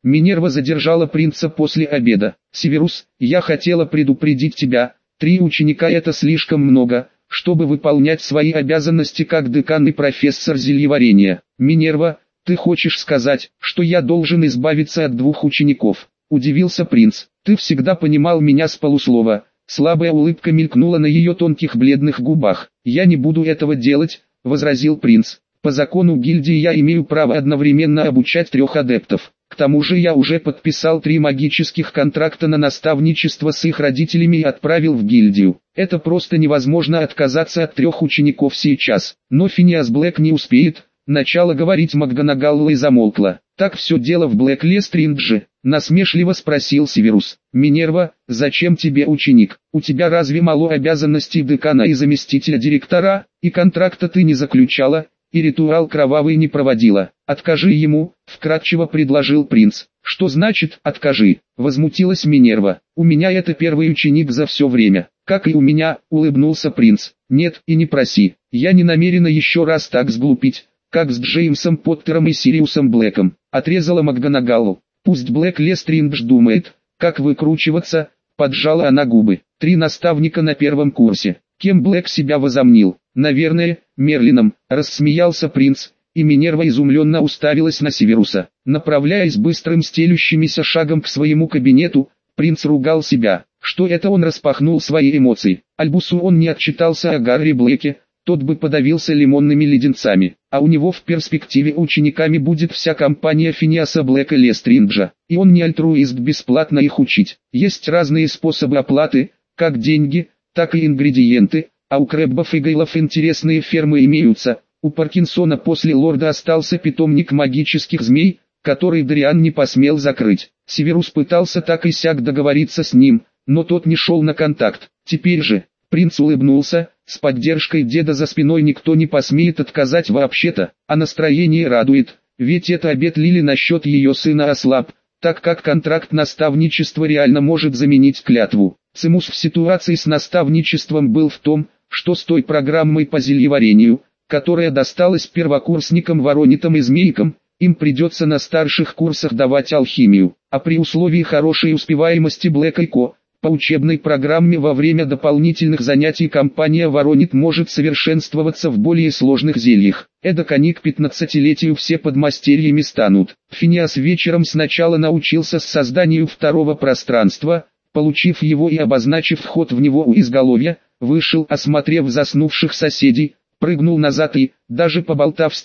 Минерва задержала принца после обеда. «Северус, я хотела предупредить тебя, три ученика это слишком много, чтобы выполнять свои обязанности как декан и профессор зельеварения. Минерва, ты хочешь сказать, что я должен избавиться от двух учеников?» Удивился принц. «Ты всегда понимал меня с полуслова». Слабая улыбка мелькнула на ее тонких бледных губах. «Я не буду этого делать, — возразил принц. «По закону гильдии я имею право одновременно обучать трех адептов. Тому же я уже подписал три магических контракта на наставничество с их родителями и отправил в гильдию. Это просто невозможно отказаться от трех учеников сейчас. Но Финиас Блэк не успеет». Начало говорить Макганагалла и замолкла. «Так все дело в Блэк-Лестриндже», — насмешливо спросил Северус. «Минерва, зачем тебе ученик? У тебя разве мало обязанностей декана и заместителя директора, и контракта ты не заключала, и ритуал кровавый не проводила? Откажи ему», — вкратчиво предложил принц. «Что значит «откажи»?» — возмутилась Минерва. «У меня это первый ученик за все время». «Как и у меня», — улыбнулся принц. «Нет, и не проси. Я не намерена еще раз так сглупить, как с Джеймсом Поттером и Сириусом Блэком, отрезала Макганагаллу. Пусть Блэк Лестриндж думает, как выкручиваться, поджала она губы. Три наставника на первом курсе. Кем Блэк себя возомнил? Наверное, Мерлином, рассмеялся принц, и Минерва изумленно уставилась на Северуса. Направляясь быстрым стелющимися шагом к своему кабинету, принц ругал себя, что это он распахнул свои эмоции. Альбусу он не отчитался о Гарри Блэке, тот бы подавился лимонными леденцами, а у него в перспективе учениками будет вся компания Финиаса Блэка Лестринджа, и он не альтруист бесплатно их учить. Есть разные способы оплаты, как деньги, так и ингредиенты, а у Крэббов и Гейлов интересные фермы имеются. У Паркинсона после лорда остался питомник магических змей, который Дриан не посмел закрыть. Северус пытался так и сяк договориться с ним, но тот не шел на контакт. Теперь же, принц улыбнулся, с поддержкой деда за спиной никто не посмеет отказать вообще-то, а настроение радует, ведь это обет Лили насчет ее сына ослаб, так как контракт наставничества реально может заменить клятву. Цимус в ситуации с наставничеством был в том, что с той программой по зельеварению, которая досталась первокурсникам Воронитам и Змейкам, им придется на старших курсах давать алхимию, а при условии хорошей успеваемости и Ко, по учебной программе во время дополнительных занятий компания Воронит может совершенствоваться в более сложных зельях. Эдак они к 15-летию все подмастерьями станут. Финиас вечером сначала научился с созданию второго пространства, получив его и обозначив вход в него у изголовья, вышел, осмотрев заснувших соседей, прыгнул назад и, даже поболтав с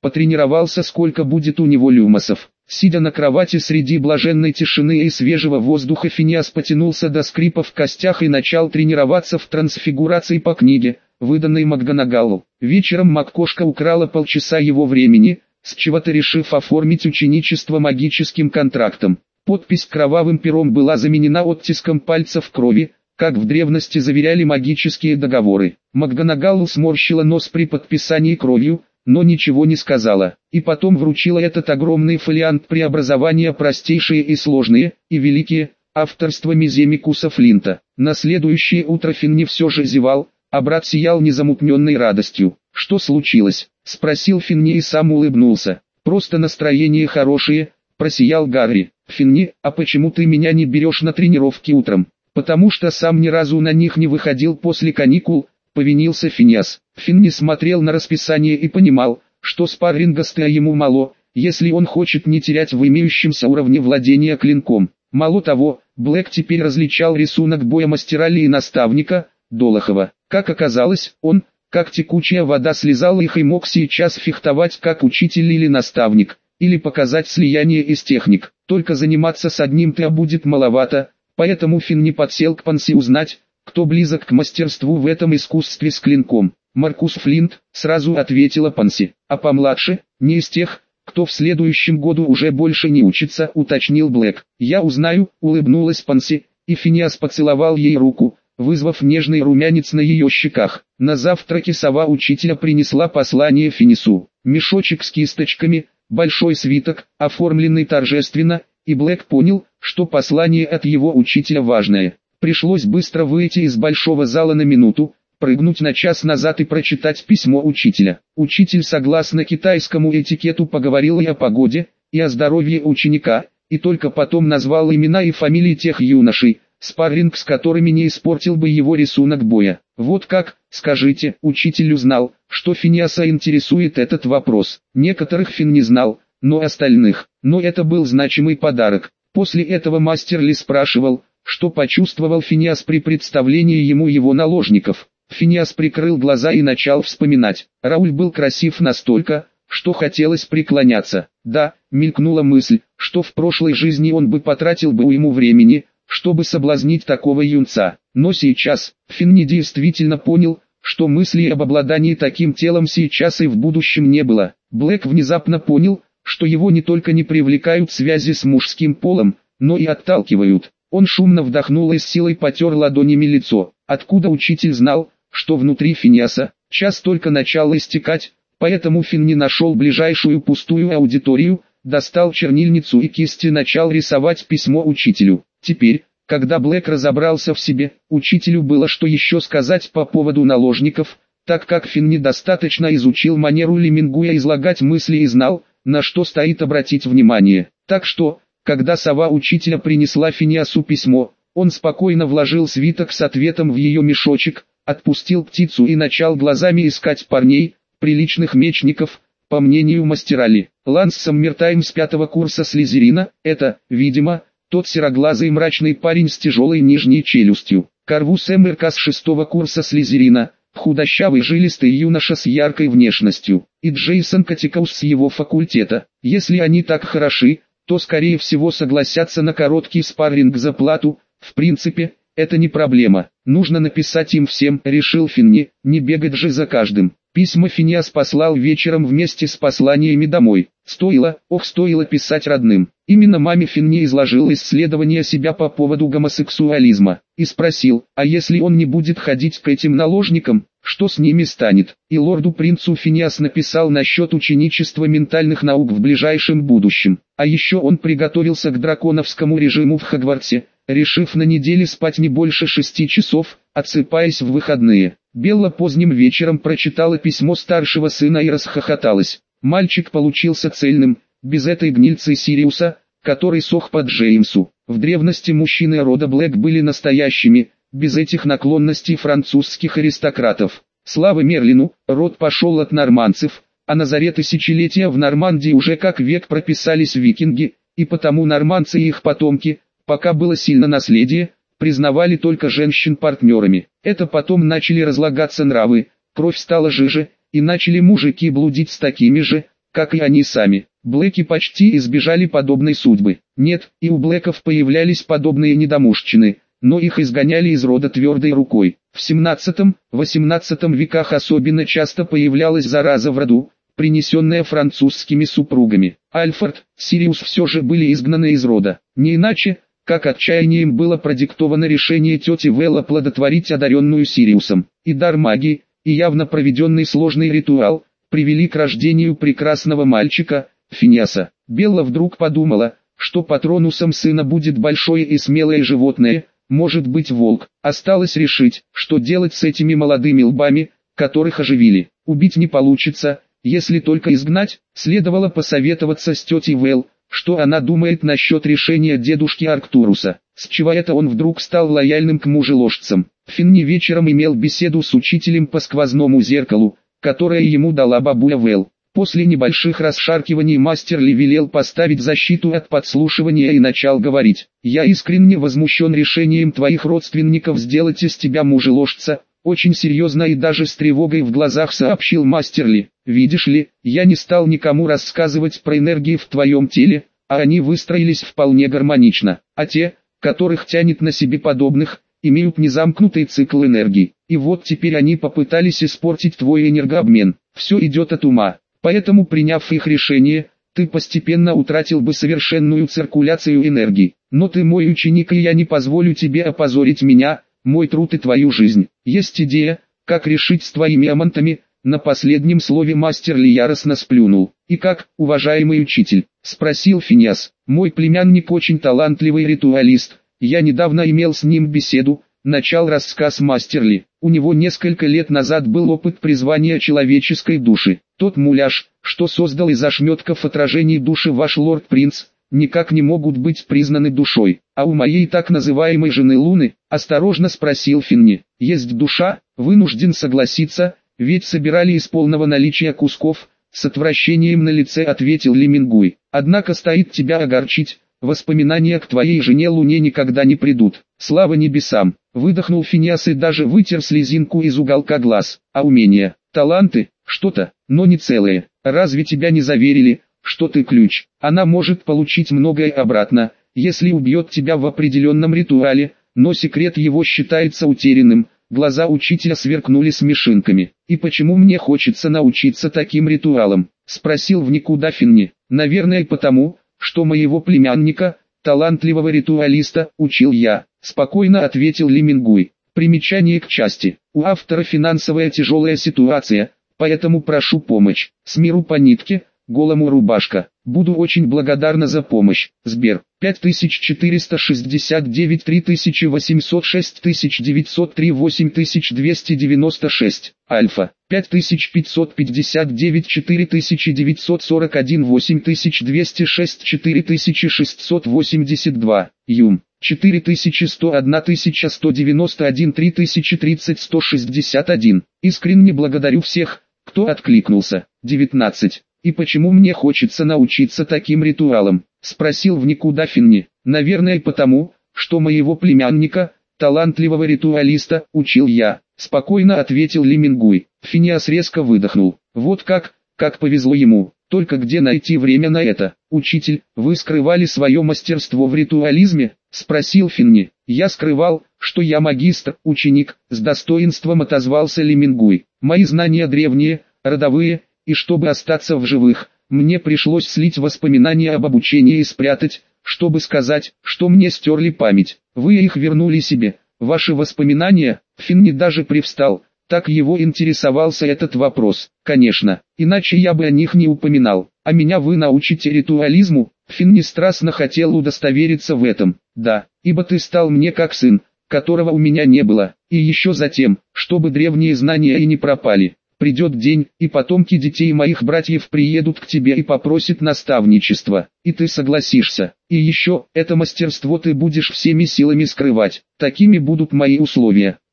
потренировался сколько будет у него люмосов. Сидя на кровати среди блаженной тишины и свежего воздуха Финиас потянулся до скрипа в костях и начал тренироваться в трансфигурации по книге, выданной Макганагалу. Вечером Маккошка украла полчаса его времени, с чего-то решив оформить ученичество магическим контрактом. Подпись кровавым пером была заменена оттиском пальцев крови, как в древности заверяли магические договоры. Макганагалу сморщила нос при подписании кровью, но ничего не сказала, и потом вручила этот огромный фолиант преобразования простейшие и сложные, и великие, авторство Миземикуса Флинта. На следующее утро Финни все же зевал, а брат сиял незамутненной радостью. «Что случилось?» – спросил Финни и сам улыбнулся. «Просто настроение хорошее», – просиял Гарри. «Финни, а почему ты меня не берешь на тренировки утром?» «Потому что сам ни разу на них не выходил после каникул», повинился Финиас. Фин не смотрел на расписание и понимал, что спарринга стоя ему мало, если он хочет не терять в имеющемся уровне владения клинком. Мало того, Блэк теперь различал рисунок боя мастера и наставника, Долохова. Как оказалось, он, как текучая вода слезал их и мог сейчас фехтовать как учитель или наставник, или показать слияние из техник. Только заниматься с одним ты будет маловато, поэтому Фин не подсел к Панси узнать, кто близок к мастерству в этом искусстве с клинком. Маркус Флинт, сразу ответила Панси, а помладше, не из тех, кто в следующем году уже больше не учится, уточнил Блэк. Я узнаю, улыбнулась Панси, и Финиас поцеловал ей руку, вызвав нежный румянец на ее щеках. На завтраке сова учителя принесла послание Финису, мешочек с кисточками, большой свиток, оформленный торжественно, и Блэк понял, что послание от его учителя важное. Пришлось быстро выйти из большого зала на минуту, прыгнуть на час назад и прочитать письмо учителя. Учитель согласно китайскому этикету поговорил и о погоде, и о здоровье ученика, и только потом назвал имена и фамилии тех юношей, спарринг с которыми не испортил бы его рисунок боя. Вот как, скажите, учитель узнал, что Финиаса интересует этот вопрос. Некоторых Фин не знал, но остальных. Но это был значимый подарок. После этого мастер Ли спрашивал, что почувствовал Финиас при представлении ему его наложников. Финиас прикрыл глаза и начал вспоминать. Рауль был красив настолько, что хотелось преклоняться. Да, мелькнула мысль, что в прошлой жизни он бы потратил бы ему времени, чтобы соблазнить такого юнца. Но сейчас, Финни действительно понял, что мысли об обладании таким телом сейчас и в будущем не было. Блэк внезапно понял, что его не только не привлекают связи с мужским полом, но и отталкивают. Он шумно вдохнул и с силой потер ладонями лицо. Откуда учитель знал, что внутри Финиаса, час только начал истекать, поэтому Фин не нашел ближайшую пустую аудиторию, достал чернильницу и кисти начал рисовать письмо учителю. Теперь, когда Блэк разобрался в себе, учителю было что еще сказать по поводу наложников, так как Фин недостаточно изучил манеру Лемингуя излагать мысли и знал, на что стоит обратить внимание. Так что, когда сова учителя принесла Финиасу письмо, он спокойно вложил свиток с ответом в ее мешочек, отпустил птицу и начал глазами искать парней, приличных мечников, по мнению мастерали. Ланс Саммертайм с пятого курса Слизерина, это, видимо, тот сероглазый мрачный парень с тяжелой нижней челюстью. Карвус МРК с шестого курса Слизерина, худощавый жилистый юноша с яркой внешностью. И Джейсон Катикаус с его факультета. Если они так хороши, то скорее всего согласятся на короткий спарринг за плату, в принципе, это не проблема. Нужно написать им всем, решил Финни, не бегать же за каждым. Письма Финиас послал вечером вместе с посланиями домой. Стоило, ох стоило писать родным. Именно маме Финни изложил исследование себя по поводу гомосексуализма. И спросил, а если он не будет ходить к этим наложникам, что с ними станет? И лорду принцу Финиас написал насчет ученичества ментальных наук в ближайшем будущем. А еще он приготовился к драконовскому режиму в Хогвартсе, решив на неделе спать не больше шести часов, отсыпаясь в выходные. Белла поздним вечером прочитала письмо старшего сына и расхохоталась. Мальчик получился цельным, без этой гнильцы Сириуса, который сох под Джеймсу. В древности мужчины рода Блэк были настоящими, без этих наклонностей французских аристократов. Слава Мерлину, род пошел от норманцев, а на заре тысячелетия в Нормандии уже как век прописались викинги, и потому норманцы и их потомки, пока было сильно наследие, признавали только женщин партнерами. Это потом начали разлагаться нравы, кровь стала жиже, и начали мужики блудить с такими же, как и они сами. Блэки почти избежали подобной судьбы. Нет, и у Блэков появлялись подобные недомужчины, но их изгоняли из рода твердой рукой. В 17-18 веках особенно часто появлялась зараза в роду, принесенная французскими супругами. Альфред, Сириус все же были изгнаны из рода. Не иначе, как отчаянием было продиктовано решение тети Вэлла плодотворить одаренную Сириусом. И дар магии, и явно проведенный сложный ритуал, привели к рождению прекрасного мальчика, Финиаса. Белла вдруг подумала, что патронусом сына будет большое и смелое животное, может быть волк. Осталось решить, что делать с этими молодыми лбами, которых оживили. Убить не получится, если только изгнать, следовало посоветоваться с тетей Вэл, что она думает насчет решения дедушки Арктуруса? С чего это он вдруг стал лояльным к мужеложцам? Финни вечером имел беседу с учителем по сквозному зеркалу, которое ему дала бабуля Вэл. После небольших расшаркиваний мастер Ли велел поставить защиту от подслушивания и начал говорить. «Я искренне возмущен решением твоих родственников сделать из тебя мужеложца, очень серьезно и даже с тревогой в глазах сообщил мастер Ли. Видишь ли, я не стал никому рассказывать про энергии в твоем теле, а они выстроились вполне гармонично. А те, которых тянет на себе подобных, имеют незамкнутый цикл энергии. И вот теперь они попытались испортить твой энергообмен. Все идет от ума. Поэтому приняв их решение, ты постепенно утратил бы совершенную циркуляцию энергии. Но ты мой ученик и я не позволю тебе опозорить меня, мой труд и твою жизнь. Есть идея, как решить с твоими амантами, на последнем слове мастер Ли яростно сплюнул. «И как, уважаемый учитель?» – спросил Финиас. «Мой племянник очень талантливый ритуалист, Я недавно имел с ним беседу, начал рассказ Мастерли. У него несколько лет назад был опыт призвания человеческой души. Тот муляж, что создал из ошметков отражений души ваш лорд-принц, никак не могут быть признаны душой. А у моей так называемой жены Луны, осторожно спросил Финни, есть душа, вынужден согласиться, ведь собирали из полного наличия кусков, с отвращением на лице ответил Лемингуй. Однако стоит тебя огорчить, воспоминания к твоей жене Луне никогда не придут. Слава небесам, выдохнул Финиас и даже вытер слезинку из уголка глаз. А умения, таланты, что-то, но не целые. Разве тебя не заверили, что ты ключ? Она может получить многое обратно, если убьет тебя в определенном ритуале, но секрет его считается утерянным. Глаза учителя сверкнули смешинками. «И почему мне хочется научиться таким ритуалам?» – спросил в никуда Финни. «Наверное потому, что моего племянника, талантливого ритуалиста, учил я», – спокойно ответил Лимингуй. Примечание к части. У автора финансовая тяжелая ситуация, поэтому прошу помощь. С миру по нитке, голому рубашка. Буду очень благодарна за помощь. Сбер. 5469 3806 1903 8296. Альфа. 5559 4941 8206 4682. Юм. 4101 1191 3030 161. Искренне благодарю всех, кто откликнулся. 19. И почему мне хочется научиться таким ритуалам? Спросил в никуда Финни. Наверное потому, что моего племянника, талантливого ритуалиста, учил я. Спокойно ответил Лимингуй. Финиас резко выдохнул. Вот как, как повезло ему. Только где найти время на это? Учитель, вы скрывали свое мастерство в ритуализме? Спросил Финни. Я скрывал, что я магистр, ученик, с достоинством отозвался Лимингуй. Мои знания древние, родовые, и чтобы остаться в живых, мне пришлось слить воспоминания об обучении и спрятать, чтобы сказать, что мне стерли память. Вы их вернули себе. Ваши воспоминания, Финни даже привстал, так его интересовался этот вопрос. Конечно, иначе я бы о них не упоминал. А меня вы научите ритуализму? Финни страстно хотел удостовериться в этом. Да, ибо ты стал мне как сын, которого у меня не было. И еще затем, чтобы древние знания и не пропали. Придет день, и потомки детей моих братьев приедут к тебе и попросят наставничества, и ты согласишься. И еще, это мастерство ты будешь всеми силами скрывать. Такими будут мои условия.